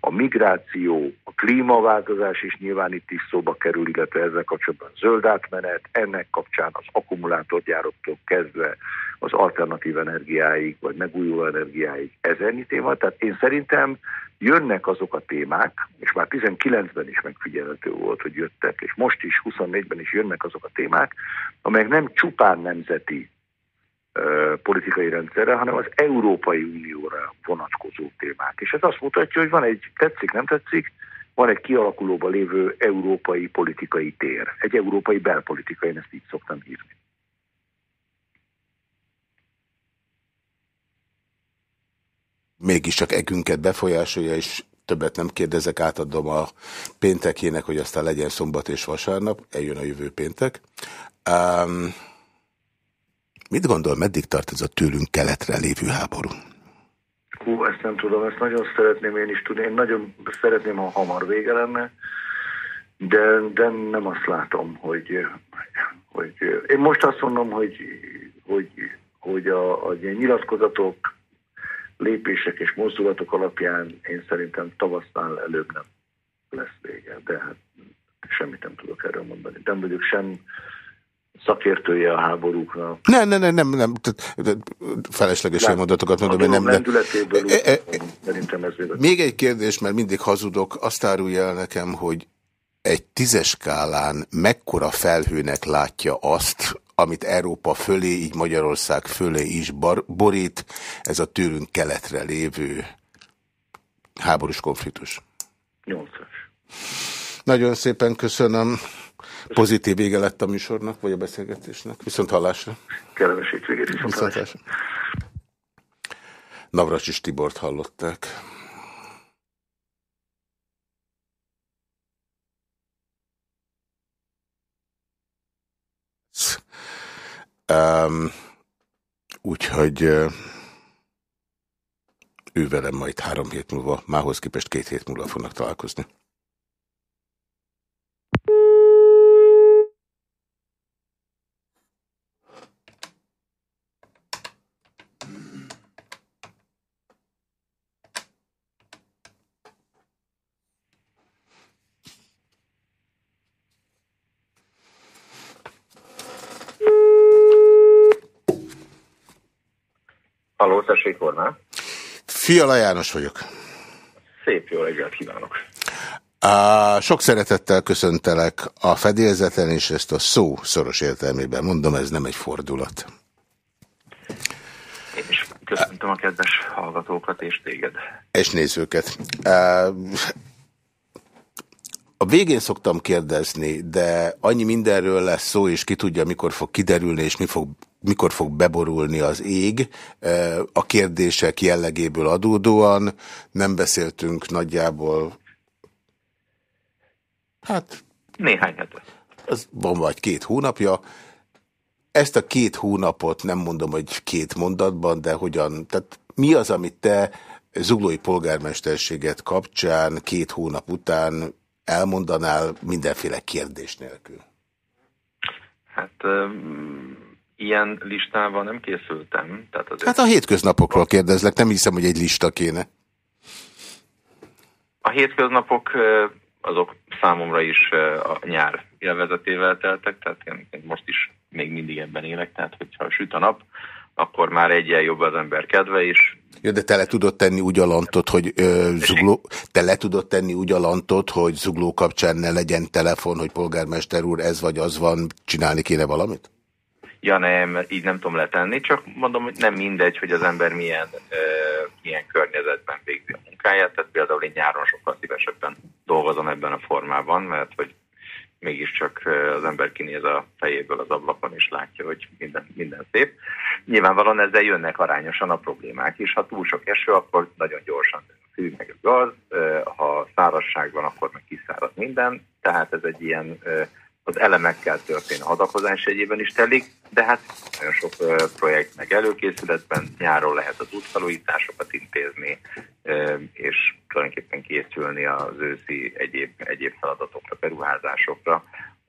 a migráció, a klímaváltozás is nyilván itt is szóba kerül, illetve ezzel kapcsolatban zöld átmenet, ennek kapcsán az akkumulátorgyároktól kezdve az alternatív energiáig, vagy megújuló energiáig ezernyi téma. Tehát én szerintem jönnek azok a témák, és már 19-ben is megfigyelhető volt, hogy jöttek, és most is 24-ben is jönnek azok a témák, amelyek nem csupán nemzeti politikai rendszerre, hanem az Európai Unióra vonatkozó témák. És ez azt mutatja, hogy van egy, tetszik, nem tetszik, van egy kialakulóban lévő európai politikai tér, egy európai belpolitika, én ezt így szoktam hívni. Mégiscsak egünket befolyásolja, és többet nem kérdezek, átadom a péntekének, hogy aztán legyen szombat és vasárnap, eljön a jövő péntek. Um, Mit gondol, meddig tart ez a tőlünk keletre lévő háború? Hú, ezt nem tudom, ezt nagyon szeretném én is tudni. Én nagyon szeretném, ha hamar vége lenne, de, de nem azt látom, hogy, hogy én most azt mondom, hogy, hogy, hogy a, a nyilatkozatok, lépések és mozdulatok alapján én szerintem tavasztán előbb nem lesz vége, de hát semmit nem tudok erről mondani. Nem vagyok sem szakértője a háborúknak. Nem, nem, nem, nem, nem. felesleges mondatokat mondom, hogy nem. nem. E, e, szerintem ez még egy kérdés, mert mindig hazudok, azt árulja el nekem, hogy egy tízes skálán mekkora felhőnek látja azt, amit Európa fölé, így Magyarország fölé is borít, ez a tőlünk keletre lévő háborús konfliktus. Nyolcas. Nagyon szépen köszönöm. Pozitív vége lett a műsornak, vagy a beszélgetésnek. Viszont hallásra. Kellemes hétvégét. Viszont hallásra. Navracsis Tibort hallották. Um, úgyhogy ő velem majd három hét múlva, mához képest két hét múlva fognak találkozni. Tessék. Fiala János vagyok. Szép jó reggelt kívánok. Uh, sok szeretettel köszöntelek a fedélzeten, és ezt a szó szoros értelmében mondom, ez nem egy fordulat. Én is köszöntöm a kedves hallgatókat és téged. És nézőket. A végén szoktam kérdezni, de annyi mindenről lesz szó, és ki tudja, mikor fog kiderülni, és mi fog, mikor fog beborulni az ég. A kérdések jellegéből adódóan nem beszéltünk nagyjából, hát... Néhány hete. Az van vagy két hónapja. Ezt a két hónapot nem mondom, hogy két mondatban, de hogyan, tehát mi az, amit te zuglói polgármesterséget kapcsán két hónap után elmondanál mindenféle kérdés nélkül? Hát um, ilyen listával nem készültem. Tehát azért... Hát a hétköznapokról kérdezlek, nem hiszem, hogy egy lista kéne. A hétköznapok azok számomra is a nyár élvezetével teltek, tehát én most is még mindig ebben élek, tehát hogyha süt a nap, akkor már egyen jobb az ember kedve, és Ja, de te le tudod tenni úgy a lantot, hogy ö, zugló, te le tudod tenni úgy a lantot, hogy zugló kapcsán ne legyen telefon, hogy polgármester úr, ez vagy az van, csinálni kéne valamit? Ja nem, így nem tudom letenni, csak mondom, hogy nem mindegy, hogy az ember milyen, ö, milyen környezetben végzi a munkáját, tehát például én nyáron sokkal szívesebben dolgozom ebben a formában, mert hogy mégiscsak az ember kinéz a fejéből az ablakon, és látja, hogy minden, minden szép. Nyilvánvalóan ezzel jönnek arányosan a problémák is. Ha túl sok eső, akkor nagyon gyorsan fű meg a gaz, ha szárazság van, akkor meg kiszárad minden. Tehát ez egy ilyen az elemekkel történő hadakozás egyében is telik, de hát nagyon sok projekt meg előkészületben, nyáron lehet az útfelújításokat intézni, és tulajdonképpen készülni az őszi egyéb, egyéb feladatokra, beruházásokra,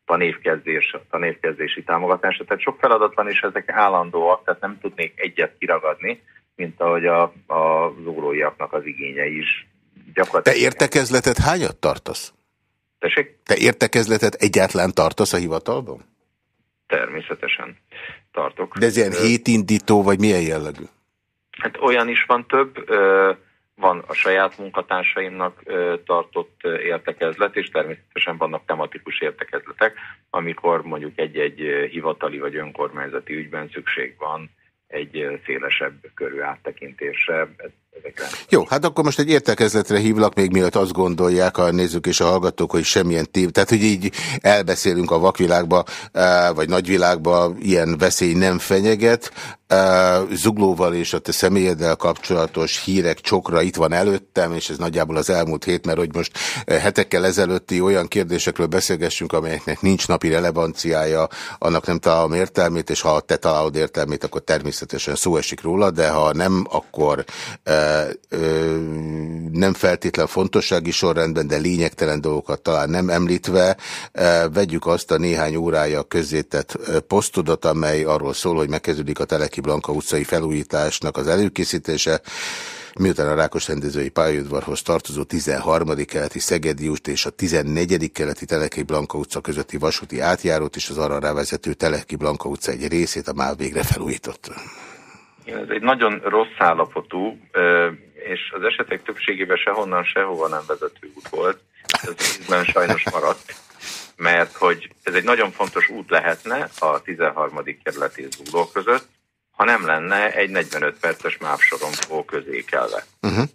tanévkezdés, tanévkezdési támogatásra. Tehát sok feladat van, és ezek állandóak, tehát nem tudnék egyet kiragadni, mint ahogy a, a zólóiaknak az igénye is. Te értekezletet hányat tartasz? Tessék? Te értekezletet egyáltalán tartasz a hivatalban? Természetesen tartok. De ez ilyen hétindító, vagy milyen jellegű? Hát olyan is van több, van a saját munkatársaimnak tartott értekezlet, és természetesen vannak tematikus értekezletek, amikor mondjuk egy-egy hivatali vagy önkormányzati ügyben szükség van egy szélesebb körű áttekintésre. Jó, hát akkor most egy értekezletre hívlak, még mielőtt azt gondolják a nézők és a hallgatók, hogy semmilyen tév. Tehát, hogy így elbeszélünk a vakvilágba, vagy nagyvilágba, ilyen veszély nem fenyeget. Zuglóval és a te személyeddel kapcsolatos hírek csokra itt van előttem, és ez nagyjából az elmúlt hét, mert hogy most hetekkel ezelőtti olyan kérdésekről beszélgessünk, amelyeknek nincs napi relevanciája, annak nem találom értelmét, és ha te találod értelmét, akkor természetesen szó esik róla, de ha nem, akkor nem feltétlen fontossági sorrendben, de lényegtelen dolgokat talán nem említve, vegyük azt a néhány órája közzétett posztodat, amely arról szól, hogy megkezdődik a Teleki Blanka utcai felújításnak az előkészítése, miután a Rákos rendezői pályaudvarhoz tartozó 13. keleti Szegedi út és a 14. keleti Teleki Blanka utca közötti vasúti átjárót és az arra rávezető Teleki Blanka utca egy részét a MÁV végre felújított. Ez egy nagyon rossz állapotú, és az esetek többségében sehonnan sehova nem vezető út volt. Ez ízben sajnos maradt, mert hogy ez egy nagyon fontos út lehetne a 13. kerületi zúló között, ha nem lenne egy 45 perces MÁV sorompó közé kellve. Uh-huh.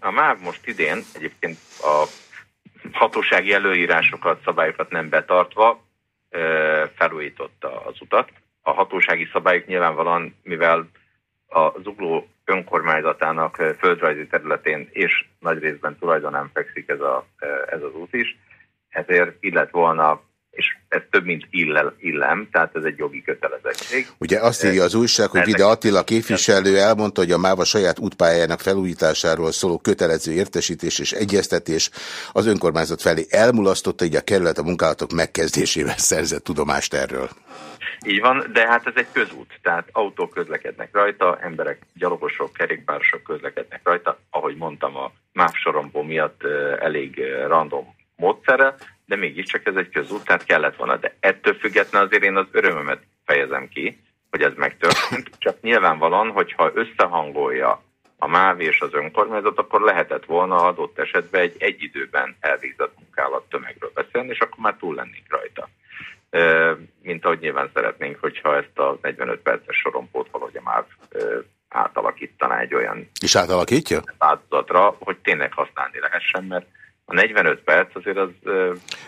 A MÁV most idén egyébként a hatósági előírásokat, szabályokat nem betartva felújította az utat, a hatósági szabályok nyilvánvalóan, mivel a zugló önkormányzatának földrajzi területén és nagy részben tulajdonán fekszik ez, a, ez az út is, ezért illet volna és ez több, mint illel, illem, tehát ez egy jogi kötelezettség. Ugye azt írja az újság, hogy Vide Attila képviselő elmondta, hogy a MÁVA saját útpályájának felújításáról szóló kötelező értesítés és egyeztetés az önkormányzat felé elmulasztotta, így a kerület a munkálatok megkezdésével szerzett tudomást erről. Így van, de hát ez egy közút, tehát autók közlekednek rajta, emberek, gyalogosok, kerékpárosok közlekednek rajta, ahogy mondtam, a MÁV sorompó miatt elég random módszere, de mégiscsak ez egy közút, tehát kellett volna. De ettől függetlenül azért én az örömömet fejezem ki, hogy ez megtörtént. [laughs] Csak nyilvánvalóan, hogyha összehangolja a MÁV és az önkormányzat, akkor lehetett volna adott esetben egy egy időben elvégzett munkálat tömegről beszélni, és akkor már túl lennénk rajta. Mint ahogy nyilván szeretnénk, hogyha ezt a 45 perces sorompót valahogy a MÁV átalakítaná egy olyan és átalakítja? változatra, hogy tényleg használni lehessen, mert a 45 perc azért az...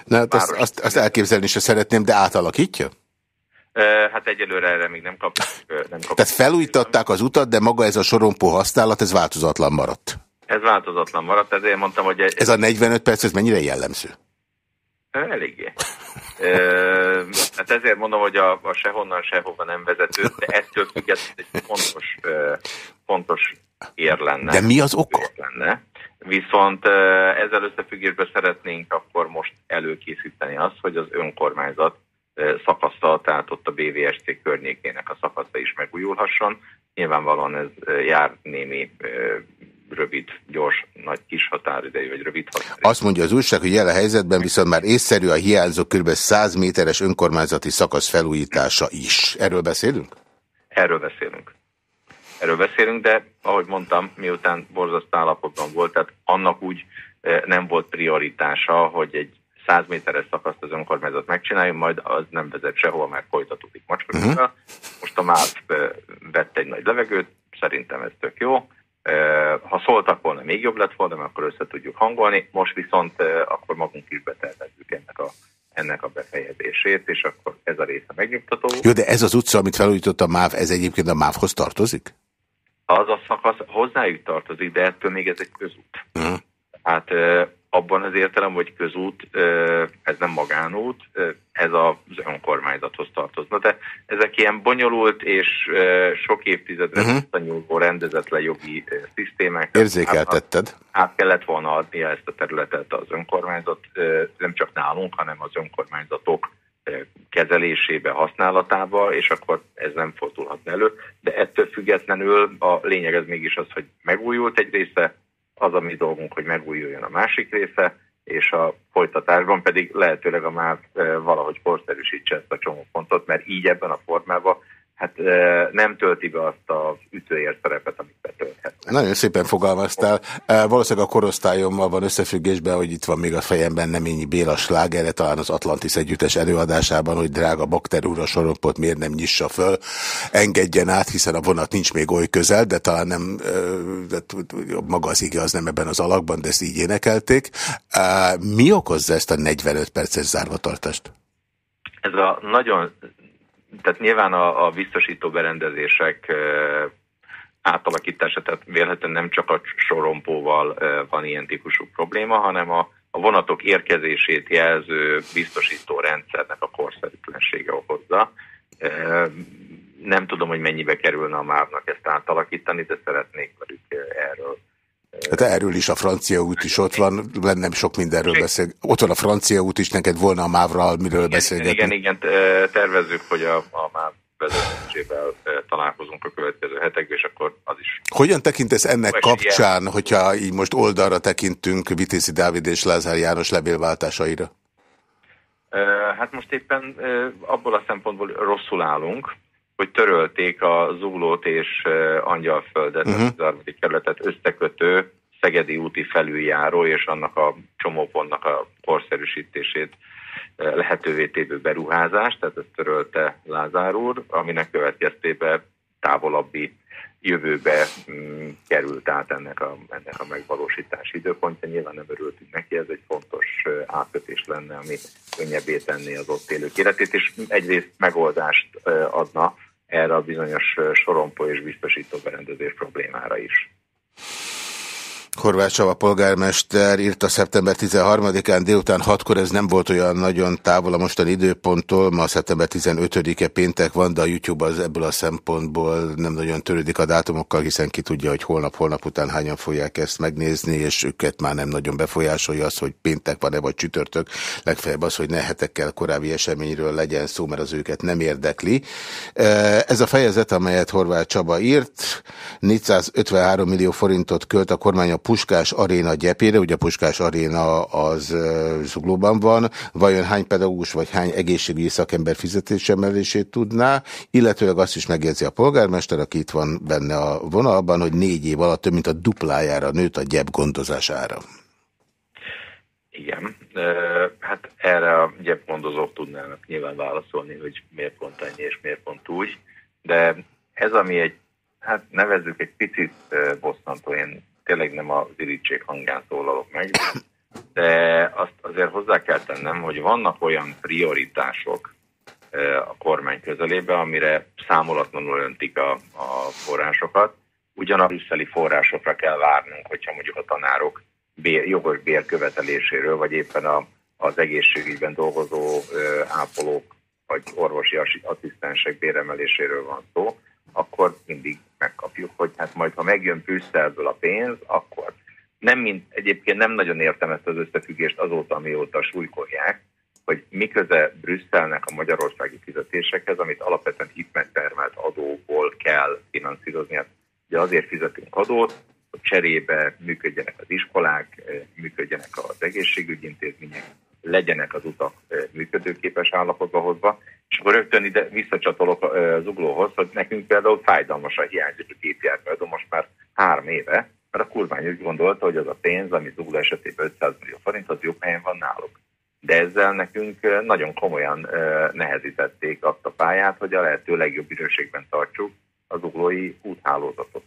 Na, hát azt, azt, azt elképzelni se szeretném, de átalakítja? Hát egyelőre erre még nem kaptuk. Nem kaptuk. Tehát felújították az utat, de maga ez a sorompó használat, ez változatlan maradt. Ez változatlan maradt, ezért mondtam, hogy... Egy... Ez a 45 perc, ez mennyire jellemző? Eléggé. [laughs] hát ezért mondom, hogy a, a sehonnan sehova nem vezető, de ettől függetlenül egy fontos, fontos ér lenne. De mi az oka? Lenne. Viszont ezzel összefüggésben szeretnénk akkor most előkészíteni azt, hogy az önkormányzat szakasza, tehát ott a BVSC környékének a szakasza is megújulhasson. Nyilvánvalóan ez jár némi rövid, gyors, nagy kis határidejű, vagy rövid határidejű. Azt mondja az újság, hogy jelen helyzetben viszont már észszerű a hiányzó kb. 100 méteres önkormányzati szakasz felújítása is. Erről beszélünk? Erről beszélünk. Erről beszélünk, de ahogy mondtam, miután borzasztó állapotban volt, tehát annak úgy nem volt prioritása, hogy egy 100 méteres szakaszt az önkormányzat megcsinálja, majd az nem vezet sehova, mert folytatódik macskakra. Uh -huh. Most a MÁV vett egy nagy levegőt, szerintem ez tök jó. Ha szóltak volna, még jobb lett volna, mert akkor össze tudjuk hangolni. Most viszont akkor magunk is betervezzük ennek a ennek a befejezését, és akkor ez a része megnyugtató. Jó, de ez az utca, amit felújított a MÁV, ez egyébként a MÁV-hoz tartozik? Az a szakasz hozzájuk tartozik, de ettől még ez egy közút. Uh -huh. Hát abban az értelem, hogy közút, ez nem magánút, ez az önkormányzathoz tartozna. De ezek ilyen bonyolult és sok évtizedre uh -huh. visszanyúló rendezetlen jogi szisztémák. Érzékeltetted. Át kellett volna adnia ezt a területet az önkormányzat, nem csak nálunk, hanem az önkormányzatok kezelésébe, használatába, és akkor ez nem fordulhat elő. De ettől függetlenül a lényeg az mégis az, hogy megújult egy része, az a mi dolgunk, hogy megújuljon a másik része, és a folytatásban pedig lehetőleg a MÁV valahogy korszerűsítse ezt a csomópontot, mert így ebben a formában hát nem tölti be azt az ütőér szerepet, amit betölthet. Nagyon szépen fogalmaztál. Valószínűleg a korosztályommal van összefüggésben, hogy itt van még a fejemben Neményi Béla slágere, talán az Atlantis együttes előadásában, hogy drága bakter úr a sorompot miért nem nyissa föl, engedjen át, hiszen a vonat nincs még oly közel, de talán nem, de maga az ige az nem ebben az alakban, de ezt így énekelték. Mi okozza ezt a 45 perces zárvatartást? Ez a nagyon tehát nyilván a, a biztosító berendezések átalakítása, tehát vélhetően nem csak a sorompóval van ilyen típusú probléma, hanem a, a vonatok érkezését jelző biztosító rendszernek a korszerűtlensége okozza. Nem tudom, hogy mennyibe kerülne a mávnak ezt átalakítani, de szeretnék velük erről Hát erről is a francia út is ott van, bennem sok mindenről beszél. Ott van a francia út is, neked volna a mávral, miről igen, beszélgetni. Igen, igen, tervezzük, hogy a, a MÁV vezetésével találkozunk a következő hetekben, és akkor az is. Hogyan tekintesz ennek kapcsán, ilyen... hogyha így most oldalra tekintünk Vitézi Dávid és Lázár János levélváltásaira? Hát most éppen abból a szempontból rosszul állunk, hogy törölték a Zuglót és Angyalföldet, uh -huh. az harmadik kerületet összekötő Szegedi úti felüljáró és annak a csomópontnak a korszerűsítését lehetővé tévő beruházást, tehát ezt törölte Lázár úr, aminek következtében távolabbi jövőbe mm, került át ennek a, ennek a megvalósítási időpontja. Nyilván nem örültünk neki, ez egy fontos átkötés lenne, ami könnyebbé tenni az ott élők életét, és egyrészt megoldást adna erre a bizonyos sorompó és biztosító berendezés problémára is. Horváth Csaba polgármester írta szeptember 13-án délután 6-kor, ez nem volt olyan nagyon távol a mostani időponttól, ma szeptember 15-e péntek van, de a YouTube az ebből a szempontból nem nagyon törődik a dátumokkal, hiszen ki tudja, hogy holnap-holnap után hányan fogják ezt megnézni, és őket már nem nagyon befolyásolja az, hogy péntek van-e vagy csütörtök, legfeljebb az, hogy ne hetekkel korábbi eseményről legyen szó, mert az őket nem érdekli. Ez a fejezet, amelyet Horváth Csaba írt, 453 millió forintot költ a kormány a Puskás Aréna gyepére, ugye a Puskás Aréna az Zuglóban van, vajon hány pedagógus vagy hány egészségügyi szakember fizetésemelését tudná, illetőleg azt is megjegyzi a polgármester, aki itt van benne a vonalban, hogy négy év alatt több mint a duplájára nőtt a gyep gondozására. Igen, hát erre a gyepgondozók tudnának nyilván válaszolni, hogy miért pont ennyi és miért pont úgy, de ez, ami egy, hát nevezzük egy picit bosszantó, én tényleg nem az irítség hangján szólalok meg, de azt azért hozzá kell tennem, hogy vannak olyan prioritások a kormány közelébe, amire számolatlanul öntik a, a forrásokat. Ugyan a brüsszeli forrásokra kell várnunk, hogyha mondjuk a tanárok bér, jogos bérköveteléséről, vagy éppen a, az egészségügyben dolgozó ápolók vagy orvosi asszisztensek béremeléséről van szó akkor mindig megkapjuk, hogy hát majd ha megjön Brüsszelből a pénz, akkor nem mind, egyébként nem nagyon értem ezt az összefüggést azóta, amióta súlykolják, hogy miköze Brüsszelnek a magyarországi fizetésekhez, amit alapvetően hitmen termelt adóból kell finanszírozni. Hát ugye azért fizetünk adót, hogy cserébe működjenek az iskolák, működjenek az egészségügyi intézmények, legyenek az utak működőképes állapotba hozva, és akkor rögtön ide visszacsatolok az uglóhoz, hogy nekünk például fájdalmasan hiányzik a gépjármű, most már három éve, mert a kurvány úgy gondolta, hogy az a pénz, ami zugló esetében 500 millió forint, az jobb helyen van náluk. De ezzel nekünk nagyon komolyan nehezítették azt a pályát, hogy a lehető legjobb minőségben tartsuk az uglói úthálózatot.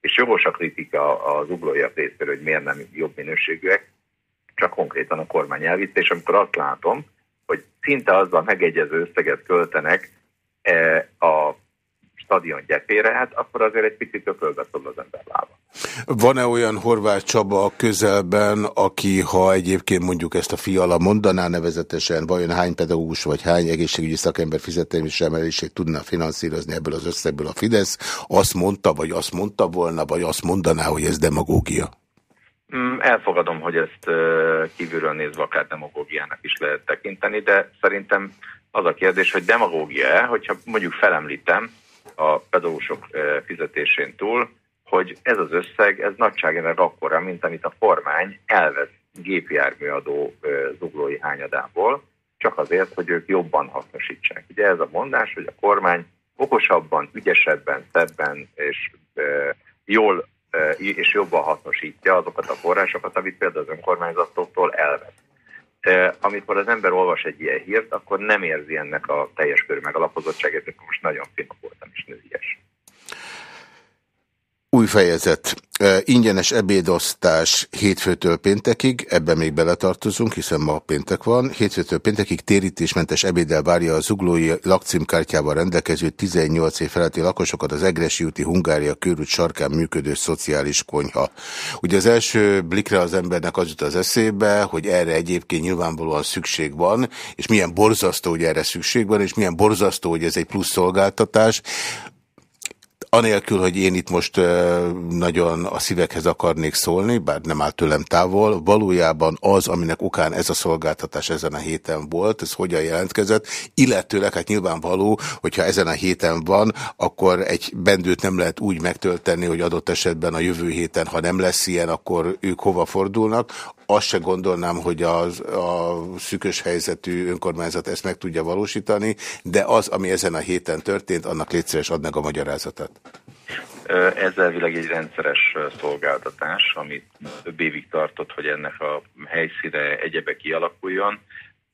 És jogos a kritika az uglóiak részéről, hogy miért nem jobb minőségűek, csak konkrétan a kormány elvitte, és amikor azt látom, hogy szinte azzal megegyező összeget költenek e, a stadion gyepére, hát akkor azért egy picit ökölbe szól az ember lába. Van-e olyan Horváth Csaba közelben, aki, ha egyébként mondjuk ezt a fiala mondaná nevezetesen, vajon hány pedagógus vagy hány egészségügyi szakember fizetési emelését tudna finanszírozni ebből az összegből a Fidesz, azt mondta, vagy azt mondta volna, vagy azt mondaná, hogy ez demagógia? Mm, elfogadom, hogy ezt kívülről nézve akár demagógiának is lehet tekinteni, de szerintem az a kérdés, hogy demagógia-e, hogyha mondjuk felemlítem a pedagógusok fizetésén túl, hogy ez az összeg, ez nagyságrendileg akkora, mint amit a kormány elvesz gépjárműadó zuglói hányadából, csak azért, hogy ők jobban hasznosítsák. Ugye ez a mondás, hogy a kormány okosabban, ügyesebben, szebben és jól és jobban hasznosítja azokat a forrásokat, amit például az önkormányzatoktól elvesz. Amikor az ember olvas egy ilyen hírt, akkor nem érzi ennek a teljes körű megalapozottságát, most nagyon finom voltam és nőies. Új fejezet. Ingyenes ebédosztás hétfőtől péntekig, ebben még beletartozunk, hiszen ma péntek van. Hétfőtől péntekig térítésmentes ebéddel várja a zuglói lakcímkártyával rendelkező 18 év feletti lakosokat az Egresi úti Hungária körút sarkán működő szociális konyha. Ugye az első blikre az embernek az jut az eszébe, hogy erre egyébként nyilvánvalóan szükség van, és milyen borzasztó, hogy erre szükség van, és milyen borzasztó, hogy ez egy plusz szolgáltatás. Anélkül, hogy én itt most nagyon a szívekhez akarnék szólni, bár nem áll tőlem távol, valójában az, aminek okán ez a szolgáltatás ezen a héten volt, ez hogyan jelentkezett, illetőleg hát nyilvánvaló, hogyha ezen a héten van, akkor egy bendőt nem lehet úgy megtölteni, hogy adott esetben a jövő héten, ha nem lesz ilyen, akkor ők hova fordulnak azt se gondolnám, hogy az, a szükös helyzetű önkormányzat ezt meg tudja valósítani, de az, ami ezen a héten történt, annak létszeres adnak a magyarázatát. Ez elvileg egy rendszeres szolgáltatás, amit több évig tartott, hogy ennek a helyszíne egyebe kialakuljon.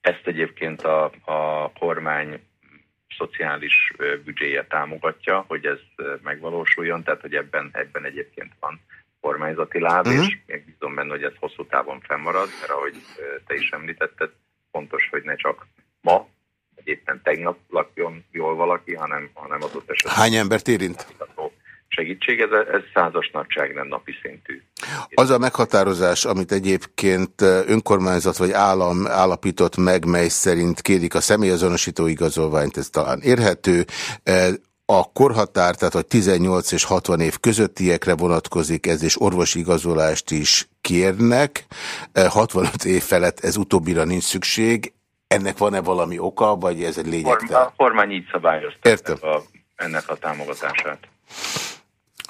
Ezt egyébként a, a kormány szociális büdzséje támogatja, hogy ez megvalósuljon, tehát hogy ebben, ebben egyébként van kormányzati láb, uh-huh. és még bízom benne, hogy ez hosszú távon fennmarad, mert ahogy te is említetted, fontos, hogy ne csak ma, vagy éppen tegnap lakjon jól valaki, hanem, hanem adott esetben. Hány embert érint? Segítség, ez, ez százas nem napi szintű. Az a meghatározás, amit egyébként önkormányzat vagy állam állapított meg, mely szerint kérik a személyazonosító igazolványt, ez talán érhető, a korhatár, tehát a 18 és 60 év közöttiekre vonatkozik ez, és orvosi igazolást is kérnek. 65 év felett ez utóbbira nincs szükség. Ennek van-e valami oka, vagy ez egy lényegtelen? A kormány így szabályozta Értem. A, ennek a támogatását.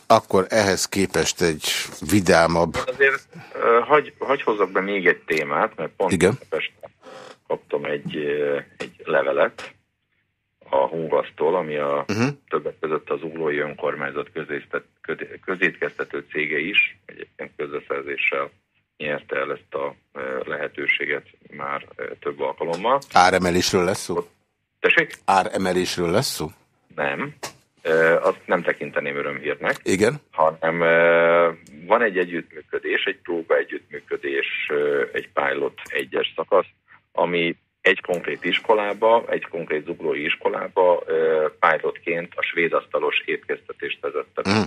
Akkor ehhez képest egy vidámabb... Azért uh, hagy, hagy hozzak be még egy témát, mert pont Igen. kaptam egy, egy levelet, a Hungasztól, ami a uh-huh. többek között az Uglói Önkormányzat közétkeztető cége is, egyébként közbeszerzéssel nyerte el ezt a lehetőséget már több alkalommal. Áremelésről lesz szó? Tessék? Áremelésről lesz szó? Nem. Azt nem tekinteném örömhírnek. Igen. Hanem van egy együttműködés, egy próba együttműködés, egy pilot egyes szakasz, ami egy konkrét iskolába, egy konkrét zuglói iskolába pilotként a svéd asztalos étkeztetést vezette. Mm.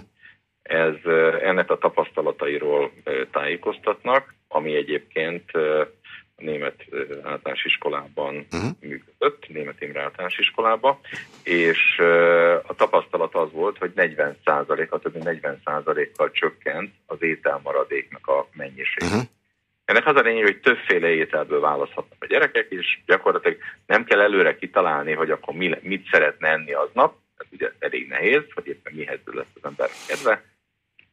Ez ennek a tapasztalatairól tájékoztatnak, ami egyébként német általános iskolában uh-huh. működött, német Imre általános iskolában, és a tapasztalat az volt, hogy 40 a több mint 40 kal csökkent az ételmaradéknak a mennyiség. Uh-huh. Ennek az a lényeg, hogy többféle ételből választhatnak a gyerekek, és gyakorlatilag nem kell előre kitalálni, hogy akkor mi, mit szeretne enni aznap, ez ugye elég nehéz, hogy éppen mihez lesz az ember kedve.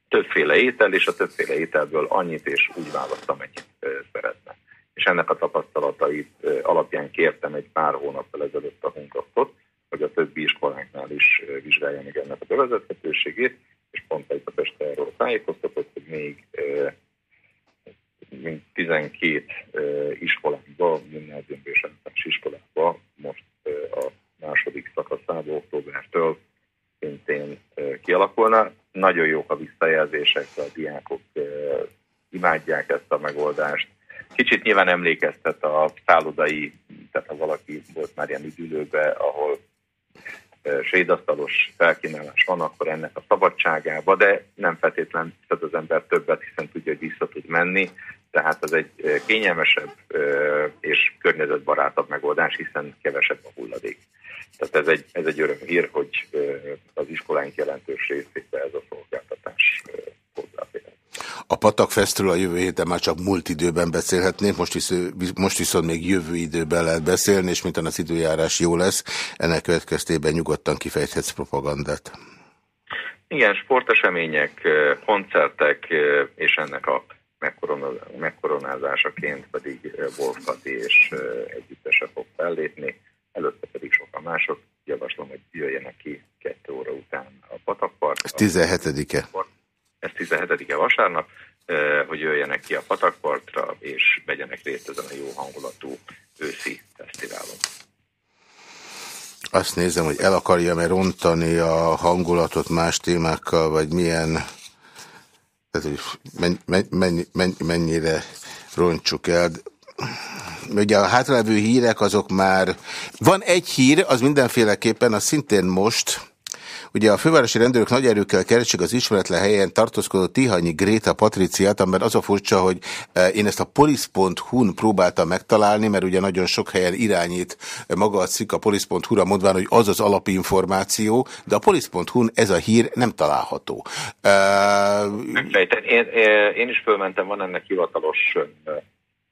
Többféle étel, és a többféle ételből annyit és úgy választ, amennyit szeretne. És ennek a tapasztalatait alapján kértem egy pár hónappal ezelőtt a Hunkasztot, hogy a többi iskolánknál is vizsgálja meg ennek a bevezethetőségét, és pont egy a erről tájékoztatott, hogy még mint 12 uh, iskolába, gimnázium és általános iskolába most a második szakaszába októbertől szintén kialakulna. Nagyon jók a visszajelzések, a diákok imádják ezt a megoldást. Kicsit nyilván emlékeztet a szállodai, tehát ha valaki volt már ilyen üdülőbe, ahol sédasztalos felkínálás van, akkor ennek a szabadságába, de nem feltétlenül tud az ember többet, hiszen tudja, hogy vissza tud menni, tehát ez egy kényelmesebb és környezetbarátabb megoldás, hiszen kevesebb a hulladék. Tehát ez egy, ez egy öröm hír, hogy az iskolánk jelentős részébe ez a szolgáltatás hozzáfér. A Patakfestről a jövő héten már csak múlt időben beszélhetnénk, most, visz, most viszont még jövő időben lehet beszélni, és mint az időjárás jó lesz, ennek következtében nyugodtan kifejthetsz propagandát. Igen, sportesemények, koncertek, és ennek a megkoronázásaként pedig Wolf Kati és együttese fog fellépni, előtte pedig sokan mások. Javaslom, hogy jöjjenek ki kettő óra után a Patakpark. Ez 17-e? Ez 17-e vasárnap, hogy jöjjenek ki a Patakpartra, és vegyenek részt ezen a jó hangulatú őszi fesztiválon. Azt nézem, hogy el akarja-e rontani a hangulatot más témákkal, vagy milyen tehát, hogy mennyi, mennyi, mennyire roncsuk el. Ugye a hátralévő hírek azok már... Van egy hír, az mindenféleképpen, az szintén most Ugye a fővárosi rendőrök nagy erőkkel keresik az ismeretlen helyen tartózkodó Tihanyi Gréta Patriciát, amiben az a furcsa, hogy e, én ezt a polisz.hu-n próbáltam megtalálni, mert ugye nagyon sok helyen irányít maga a cikk a polisz.hu-ra mondván, hogy az az alapinformáció, de a polisz.hu-n ez a hír nem található. Uh, én, én is fölmentem, van ennek hivatalos,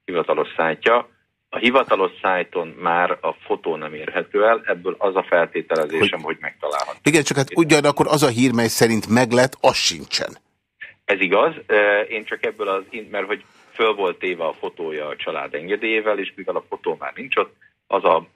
hivatalos szájtja, a hivatalos szájton már a fotó nem érhető el, ebből az a feltételezésem, hogy, hogy megtalálható. Igen, csak hát ugyanakkor az a hír, mely szerint meglett, az sincsen. Ez igaz, én csak ebből az, mert hogy föl volt téve a fotója a család engedélyével, és mivel a fotó már nincs ott, az a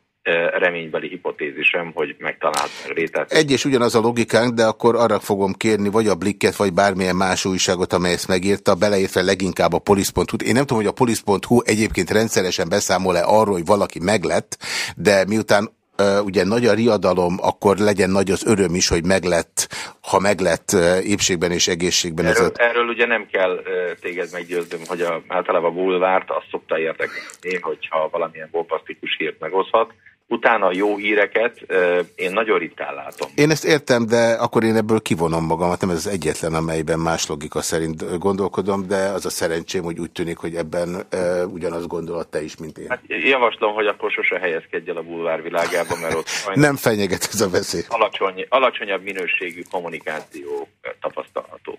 reménybeli hipotézisem, hogy megtalált rétet. Egy és ugyanaz a logikánk, de akkor arra fogom kérni, vagy a Blikket, vagy bármilyen más újságot, amely ezt megírta, beleértve leginkább a polisz.hu. Én nem tudom, hogy a polisz.hu egyébként rendszeresen beszámol-e arról, hogy valaki meglett, de miután Uh, ugye nagy a riadalom, akkor legyen nagy az öröm is, hogy meglett, ha meglett uh, épségben és egészségben. Erről, ez a... erről ugye nem kell uh, téged meggyőznöm, hogy a, általában a bulvárt azt szokta érdekelni, hogyha valamilyen bombasztikus hírt megoszhat, Utána a jó híreket én nagyon ritkán látom. Én ezt értem, de akkor én ebből kivonom magamat, nem ez az egyetlen, amelyben más logika szerint gondolkodom, de az a szerencsém, hogy úgy tűnik, hogy ebben e, ugyanaz gondolat te is, mint én. Hát javaslom, hogy akkor sose helyezkedj el a bulvár világába, mert ott [laughs] nem fenyeget ez a veszély. Alacsony, alacsonyabb minőségű kommunikáció tapasztalható.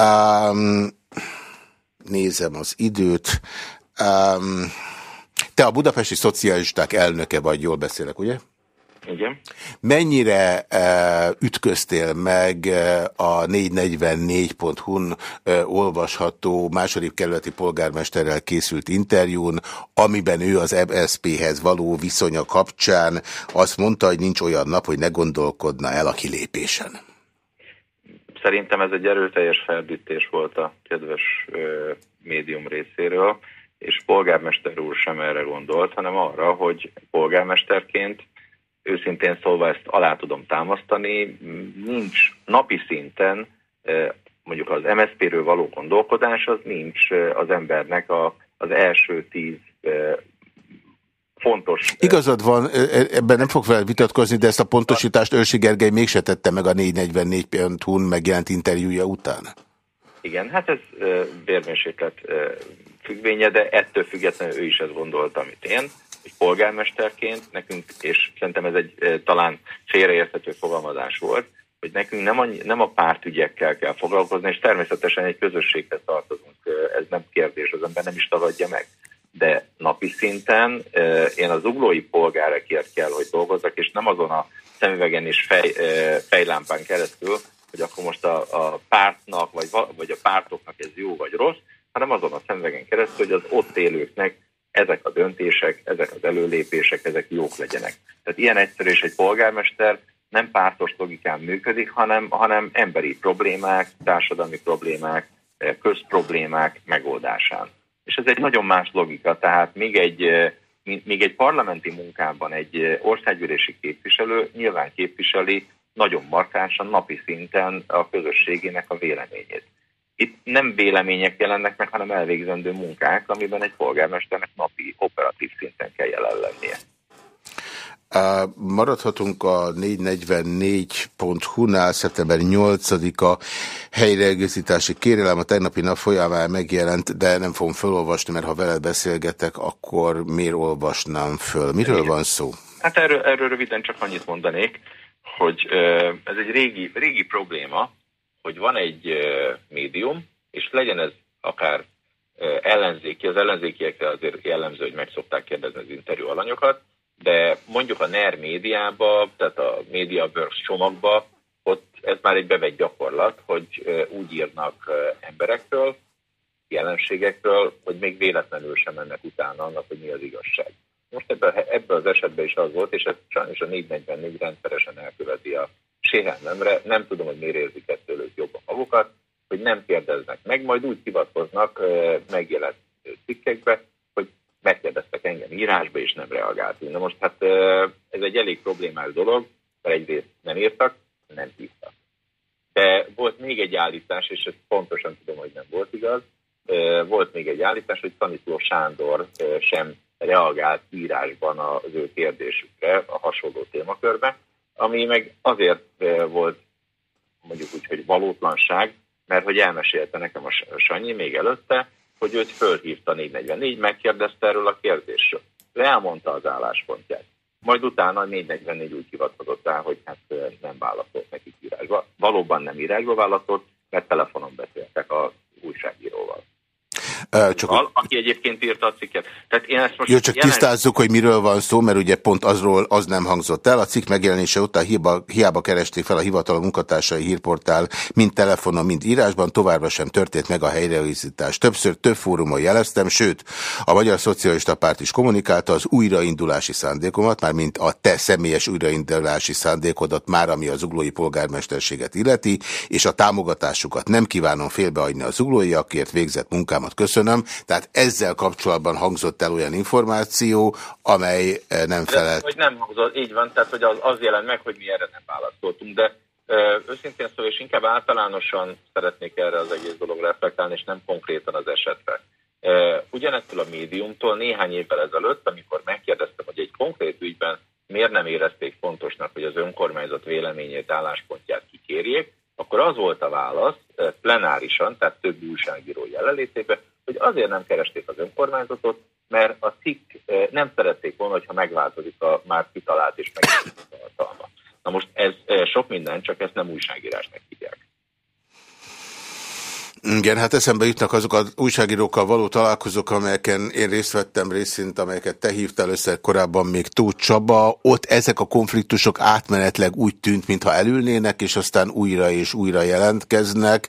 Um, nézem az időt. Um, te a budapesti szocialisták elnöke vagy, jól beszélek, ugye? Igen. Mennyire e, ütköztél meg e, a 444.hu-n e, olvasható második kerületi polgármesterrel készült interjún, amiben ő az MSZP-hez való viszonya kapcsán azt mondta, hogy nincs olyan nap, hogy ne gondolkodna el a kilépésen. Szerintem ez egy erőteljes feldítés volt a kedves ö, médium részéről és polgármester úr sem erre gondolt, hanem arra, hogy polgármesterként őszintén szólva ezt alá tudom támasztani, nincs napi szinten mondjuk az MSZP-ről való gondolkodás, az nincs az embernek a, az első tíz fontos... Igazad van, ebben nem fog fel vitatkozni, de ezt a pontosítást Őrsi Gergely mégse tette meg a 444.hu-n megjelent interjúja után. Igen, hát ez vérmérséklet függvénye, de ettől függetlenül ő is ezt gondolta, amit én, hogy polgármesterként nekünk, és szerintem ez egy talán félreérthető fogalmazás volt, hogy nekünk nem a, nem a pártügyekkel kell foglalkozni, és természetesen egy közösséghez tartozunk, ez nem kérdés, az ember nem is tagadja meg. De napi szinten én az uglói polgárakért kell, hogy dolgozzak, és nem azon a szemüvegen és fej, fejlámpán keresztül, hogy akkor most a, a pártnak, vagy, vagy a pártoknak ez jó vagy rossz, hanem azon a szemvegen keresztül, hogy az ott élőknek ezek a döntések, ezek az előlépések, ezek jók legyenek. Tehát ilyen egyszerű, és egy polgármester nem pártos logikán működik, hanem, hanem emberi problémák, társadalmi problémák, eh, közproblémák megoldásán. És ez egy nagyon más logika, tehát még egy, eh, még egy parlamenti munkában egy eh, országgyűlési képviselő nyilván képviseli nagyon markánsan napi szinten a közösségének a véleményét. Itt nem vélemények jelennek meg, hanem elvégzendő munkák, amiben egy polgármesternek napi operatív szinten kell jelen lennie. Maradhatunk a 444.hu-nál szeptember 8-a helyreegészítési kérelem a tegnapi nap folyamán megjelent, de nem fogom felolvasni, mert ha veled beszélgetek, akkor miért olvasnám föl? Miről van szó? Hát erről, erről röviden csak annyit mondanék, hogy ez egy régi, régi probléma, hogy van egy médium, és legyen ez akár ellenzéki, az ellenzékiekre azért jellemző, hogy meg szokták kérdezni az interjú alanyokat, de mondjuk a NER médiába, tehát a MediaWorks csomagba, ott ez már egy bevett gyakorlat, hogy úgy írnak emberekről, jelenségekről, hogy még véletlenül sem mennek utána annak, hogy mi az igazság. Most ebben, ebben az esetben is az volt, és ez sajnos a 444 rendszeresen elköveti a sérelmemre, nem tudom, hogy miért érzik ettől ők jobban magukat, hogy nem kérdeznek meg, majd úgy hivatkoznak megjelent cikkekbe, hogy megkérdeztek engem írásba, és nem reagáltunk. Na most hát ez egy elég problémás dolog, mert egyrészt nem írtak, nem hívtak. De volt még egy állítás, és ezt pontosan tudom, hogy nem volt igaz, volt még egy állítás, hogy Szaniszló Sándor sem reagált írásban az ő kérdésükre a hasonló témakörbe, ami meg azért volt mondjuk úgy, hogy valótlanság, mert hogy elmesélte nekem a Sanyi még előtte, hogy őt fölhívta 444, megkérdezte erről a kérdésről. Ő elmondta az álláspontját. Majd utána a 444 úgy hivatkozott rá, hogy hát nem válaszolt nekik írásba. Valóban nem írásba válaszolt, mert telefonon beszéltek a újságíróval. Csak a... Aki egyébként írta a cikket. Tehát én ezt most Jó, csak jelent... tisztázzuk, hogy miről van szó, mert ugye pont azról az nem hangzott el. A cikk megjelenése után hiába, hiába keresték fel a hivatal munkatársai hírportál, mind telefonon, mind írásban, továbbra sem történt meg a helyreigazítás. Többször több fórumon jeleztem, sőt, a Magyar Szocialista Párt is kommunikálta az újraindulási szándékomat, már mint a te személyes újraindulási szándékodat már, ami az uglói polgármesterséget illeti, és a támogatásukat nem kívánom félbeadni az uglóiakért végzett munkámat. Köszönöm. Tehát ezzel kapcsolatban hangzott el olyan információ, amely eh, nem felelt. Hogy nem hangzott, így van, tehát hogy az, az jelent meg, hogy mi erre nem válaszoltunk, de ö, őszintén szóval, és inkább általánosan szeretnék erre az egész dologra reflektálni, és nem konkrétan az esetre. Ugyanettől a médiumtól néhány évvel ezelőtt, amikor megkérdeztem, hogy egy konkrét ügyben miért nem érezték fontosnak, hogy az önkormányzat véleményét, álláspontját kikérjék, akkor az volt a válasz plenárisan, tehát több újságíró jelenlétében, hogy azért nem keresték az önkormányzatot, mert a cikk nem szerették volna, hogyha megváltozik a már kitalált és megkísérült tartalma. Na most ez sok minden, csak ezt nem újságírásnak hívják. Igen, hát eszembe jutnak azok az újságírókkal való találkozók, amelyeken én részt vettem részint, amelyeket te hívtál össze korábban még Tóth Csaba. Ott ezek a konfliktusok átmenetleg úgy tűnt, mintha elülnének, és aztán újra és újra jelentkeznek.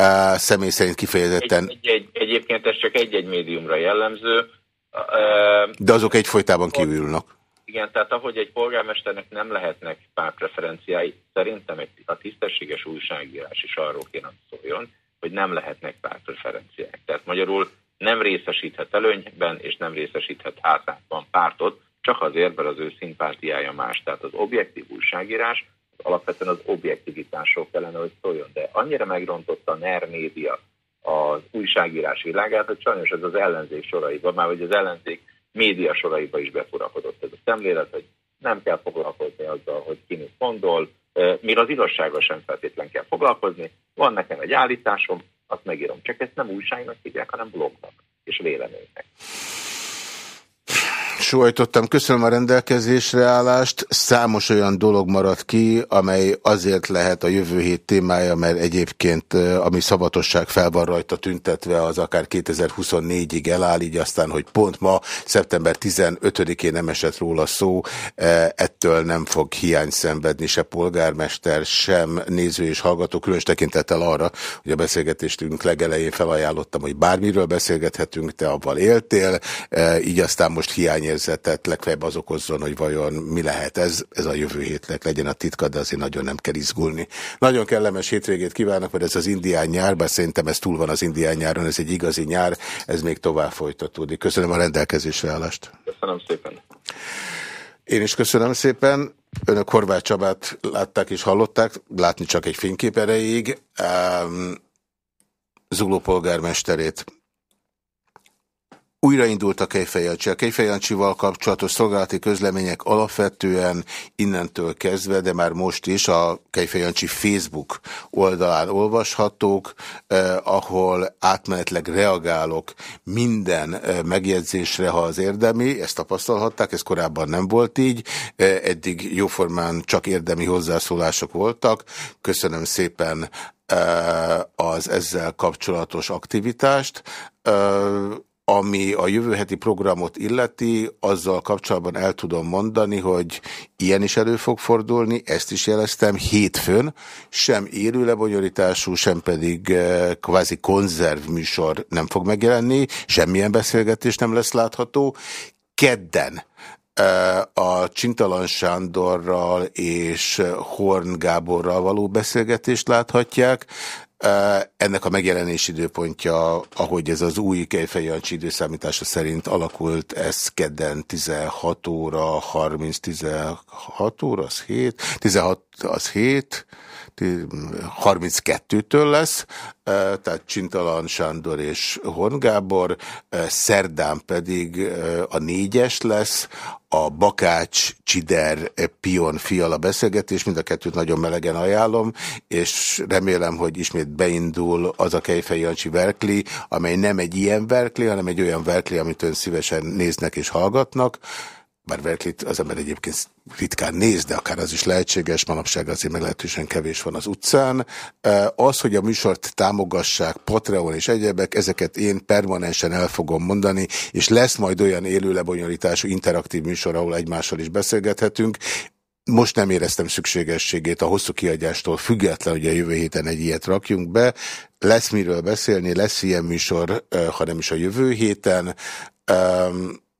Uh, személy szerint kifejezetten... Egy, egy, egy, egyébként ez csak egy-egy médiumra jellemző. Uh, De azok egyfolytában kívülnek. Igen, tehát ahogy egy polgármesternek nem lehetnek pártpreferenciái, szerintem egy, a tisztességes újságírás is arról kéne szóljon, hogy nem lehetnek pártpreferenciák. Tehát magyarul nem részesíthet előnyben, és nem részesíthet hátrányban pártot, csak azért, mert az ő szimpátiája más. Tehát az objektív újságírás az alapvetően az objektivitásról kellene, hogy szóljon. De annyira megrontotta a NER média az újságírás világát, hogy sajnos ez az ellenzék soraiba, már hogy az ellenzék média soraiba is befurakodott ez a szemlélet, hogy nem kell foglalkozni azzal, hogy ki mit gondol, még az igazsággal sem feltétlen kell foglalkozni. Van nekem egy állításom, azt megírom. Csak ezt nem újságnak hívják, hanem blognak és véleménynek sóhajtottam. Köszönöm a rendelkezésre állást. Számos olyan dolog maradt ki, amely azért lehet a jövő hét témája, mert egyébként ami szabatosság fel van rajta tüntetve, az akár 2024-ig eláll, így aztán, hogy pont ma, szeptember 15-én nem esett róla szó, ettől nem fog hiány szenvedni se polgármester, sem néző és hallgató, különös tekintettel arra, hogy a beszélgetésünk legelején felajánlottam, hogy bármiről beszélgethetünk, te abban éltél, így aztán most hiány érzetet legfeljebb az okozzon, hogy vajon mi lehet ez, ez a jövő hétleg legyen a titka, de azért nagyon nem kell izgulni. Nagyon kellemes hétvégét kívánok, mert ez az indián nyár, bár szerintem ez túl van az indián nyáron, ez egy igazi nyár, ez még tovább folytatódik. Köszönöm a rendelkezésre állást. Köszönöm szépen. Én is köszönöm szépen. Önök Horváth Csabát látták és hallották, látni csak egy fénykép erejéig. Um, Zugló polgármesterét Újraindult a Kejfejancsi. A Kejfejancsival kapcsolatos szolgálati közlemények alapvetően innentől kezdve, de már most is a Kejfejancsi Facebook oldalán olvashatók, eh, ahol átmenetleg reagálok minden eh, megjegyzésre, ha az érdemi. Ezt tapasztalhatták, ez korábban nem volt így. Eh, eddig jóformán csak érdemi hozzászólások voltak. Köszönöm szépen eh, az ezzel kapcsolatos aktivitást. Eh, ami a jövő heti programot illeti, azzal kapcsolatban el tudom mondani, hogy ilyen is elő fog fordulni, ezt is jeleztem, hétfőn sem élő lebonyolítású, sem pedig eh, kvázi konzervműsor nem fog megjelenni, semmilyen beszélgetés nem lesz látható. Kedden eh, a Csintalan Sándorral és Horn Gáborral való beszélgetést láthatják. Ennek a megjelenés időpontja, ahogy ez az új Kejfejancsi időszámítása szerint alakult, ez kedden 16 óra, 30-16 óra, az 7, 16 az 7, 32-től lesz, tehát Csintalan Sándor és Horn Gábor, szerdán pedig a négyes lesz, a Bakács, Csider, Pion, Fiala beszélgetés, mind a kettőt nagyon melegen ajánlom, és remélem, hogy ismét beindul az a Kejfej Jancsi Verkli, amely nem egy ilyen Verkli, hanem egy olyan Verkli, amit ön szívesen néznek és hallgatnak, bár Verklit az ember egyébként ritkán néz, de akár az is lehetséges, manapság azért meglehetősen kevés van az utcán. Az, hogy a műsort támogassák, Patreon és egyebek, ezeket én permanensen el fogom mondani, és lesz majd olyan élő lebonyolítású interaktív műsor, ahol egymással is beszélgethetünk. Most nem éreztem szükségességét a hosszú kiadástól független, hogy a jövő héten egy ilyet rakjunk be. Lesz miről beszélni, lesz ilyen műsor, ha nem is a jövő héten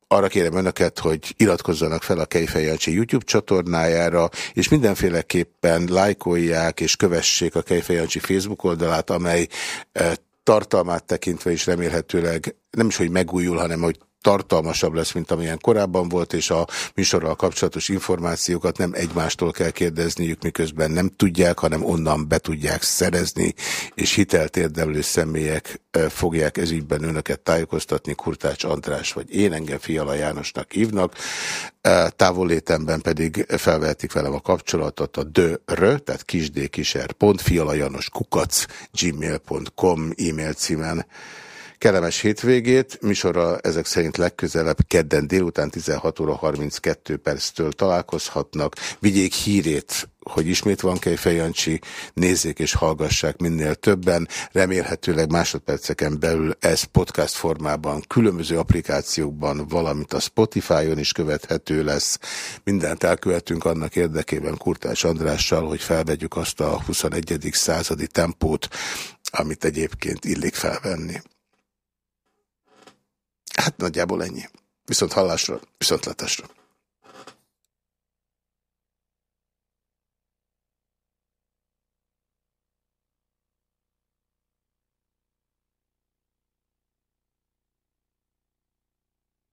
arra kérem önöket, hogy iratkozzanak fel a Kejfejancsi YouTube csatornájára, és mindenféleképpen lájkolják és kövessék a Kejfejancsi Facebook oldalát, amely e, tartalmát tekintve is remélhetőleg nem is, hogy megújul, hanem hogy tartalmasabb lesz, mint amilyen korábban volt, és a műsorral kapcsolatos információkat nem egymástól kell kérdezniük, miközben nem tudják, hanem onnan be tudják szerezni, és hitelt érdemlő személyek fogják ezügyben önöket tájékoztatni, Kurtács András vagy én, engem Fiala Jánosnak hívnak, távollétemben pedig felvehetik velem a kapcsolatot a dörö, tehát kisdkiser.fialajanos kukac gmail.com e-mail címen. Kellemes hétvégét, műsorra ezek szerint legközelebb kedden délután 16 óra 32 perctől találkozhatnak. Vigyék hírét, hogy ismét van Kejfej Jancsi, nézzék és hallgassák minél többen. Remélhetőleg másodperceken belül ez podcast formában, különböző applikációkban, valamint a Spotify-on is követhető lesz. Mindent elkövetünk annak érdekében Kurtás Andrással, hogy felvegyük azt a 21. századi tempót, amit egyébként illik felvenni. Hát nagyjából ennyi. Viszont hallásra, viszont letesre.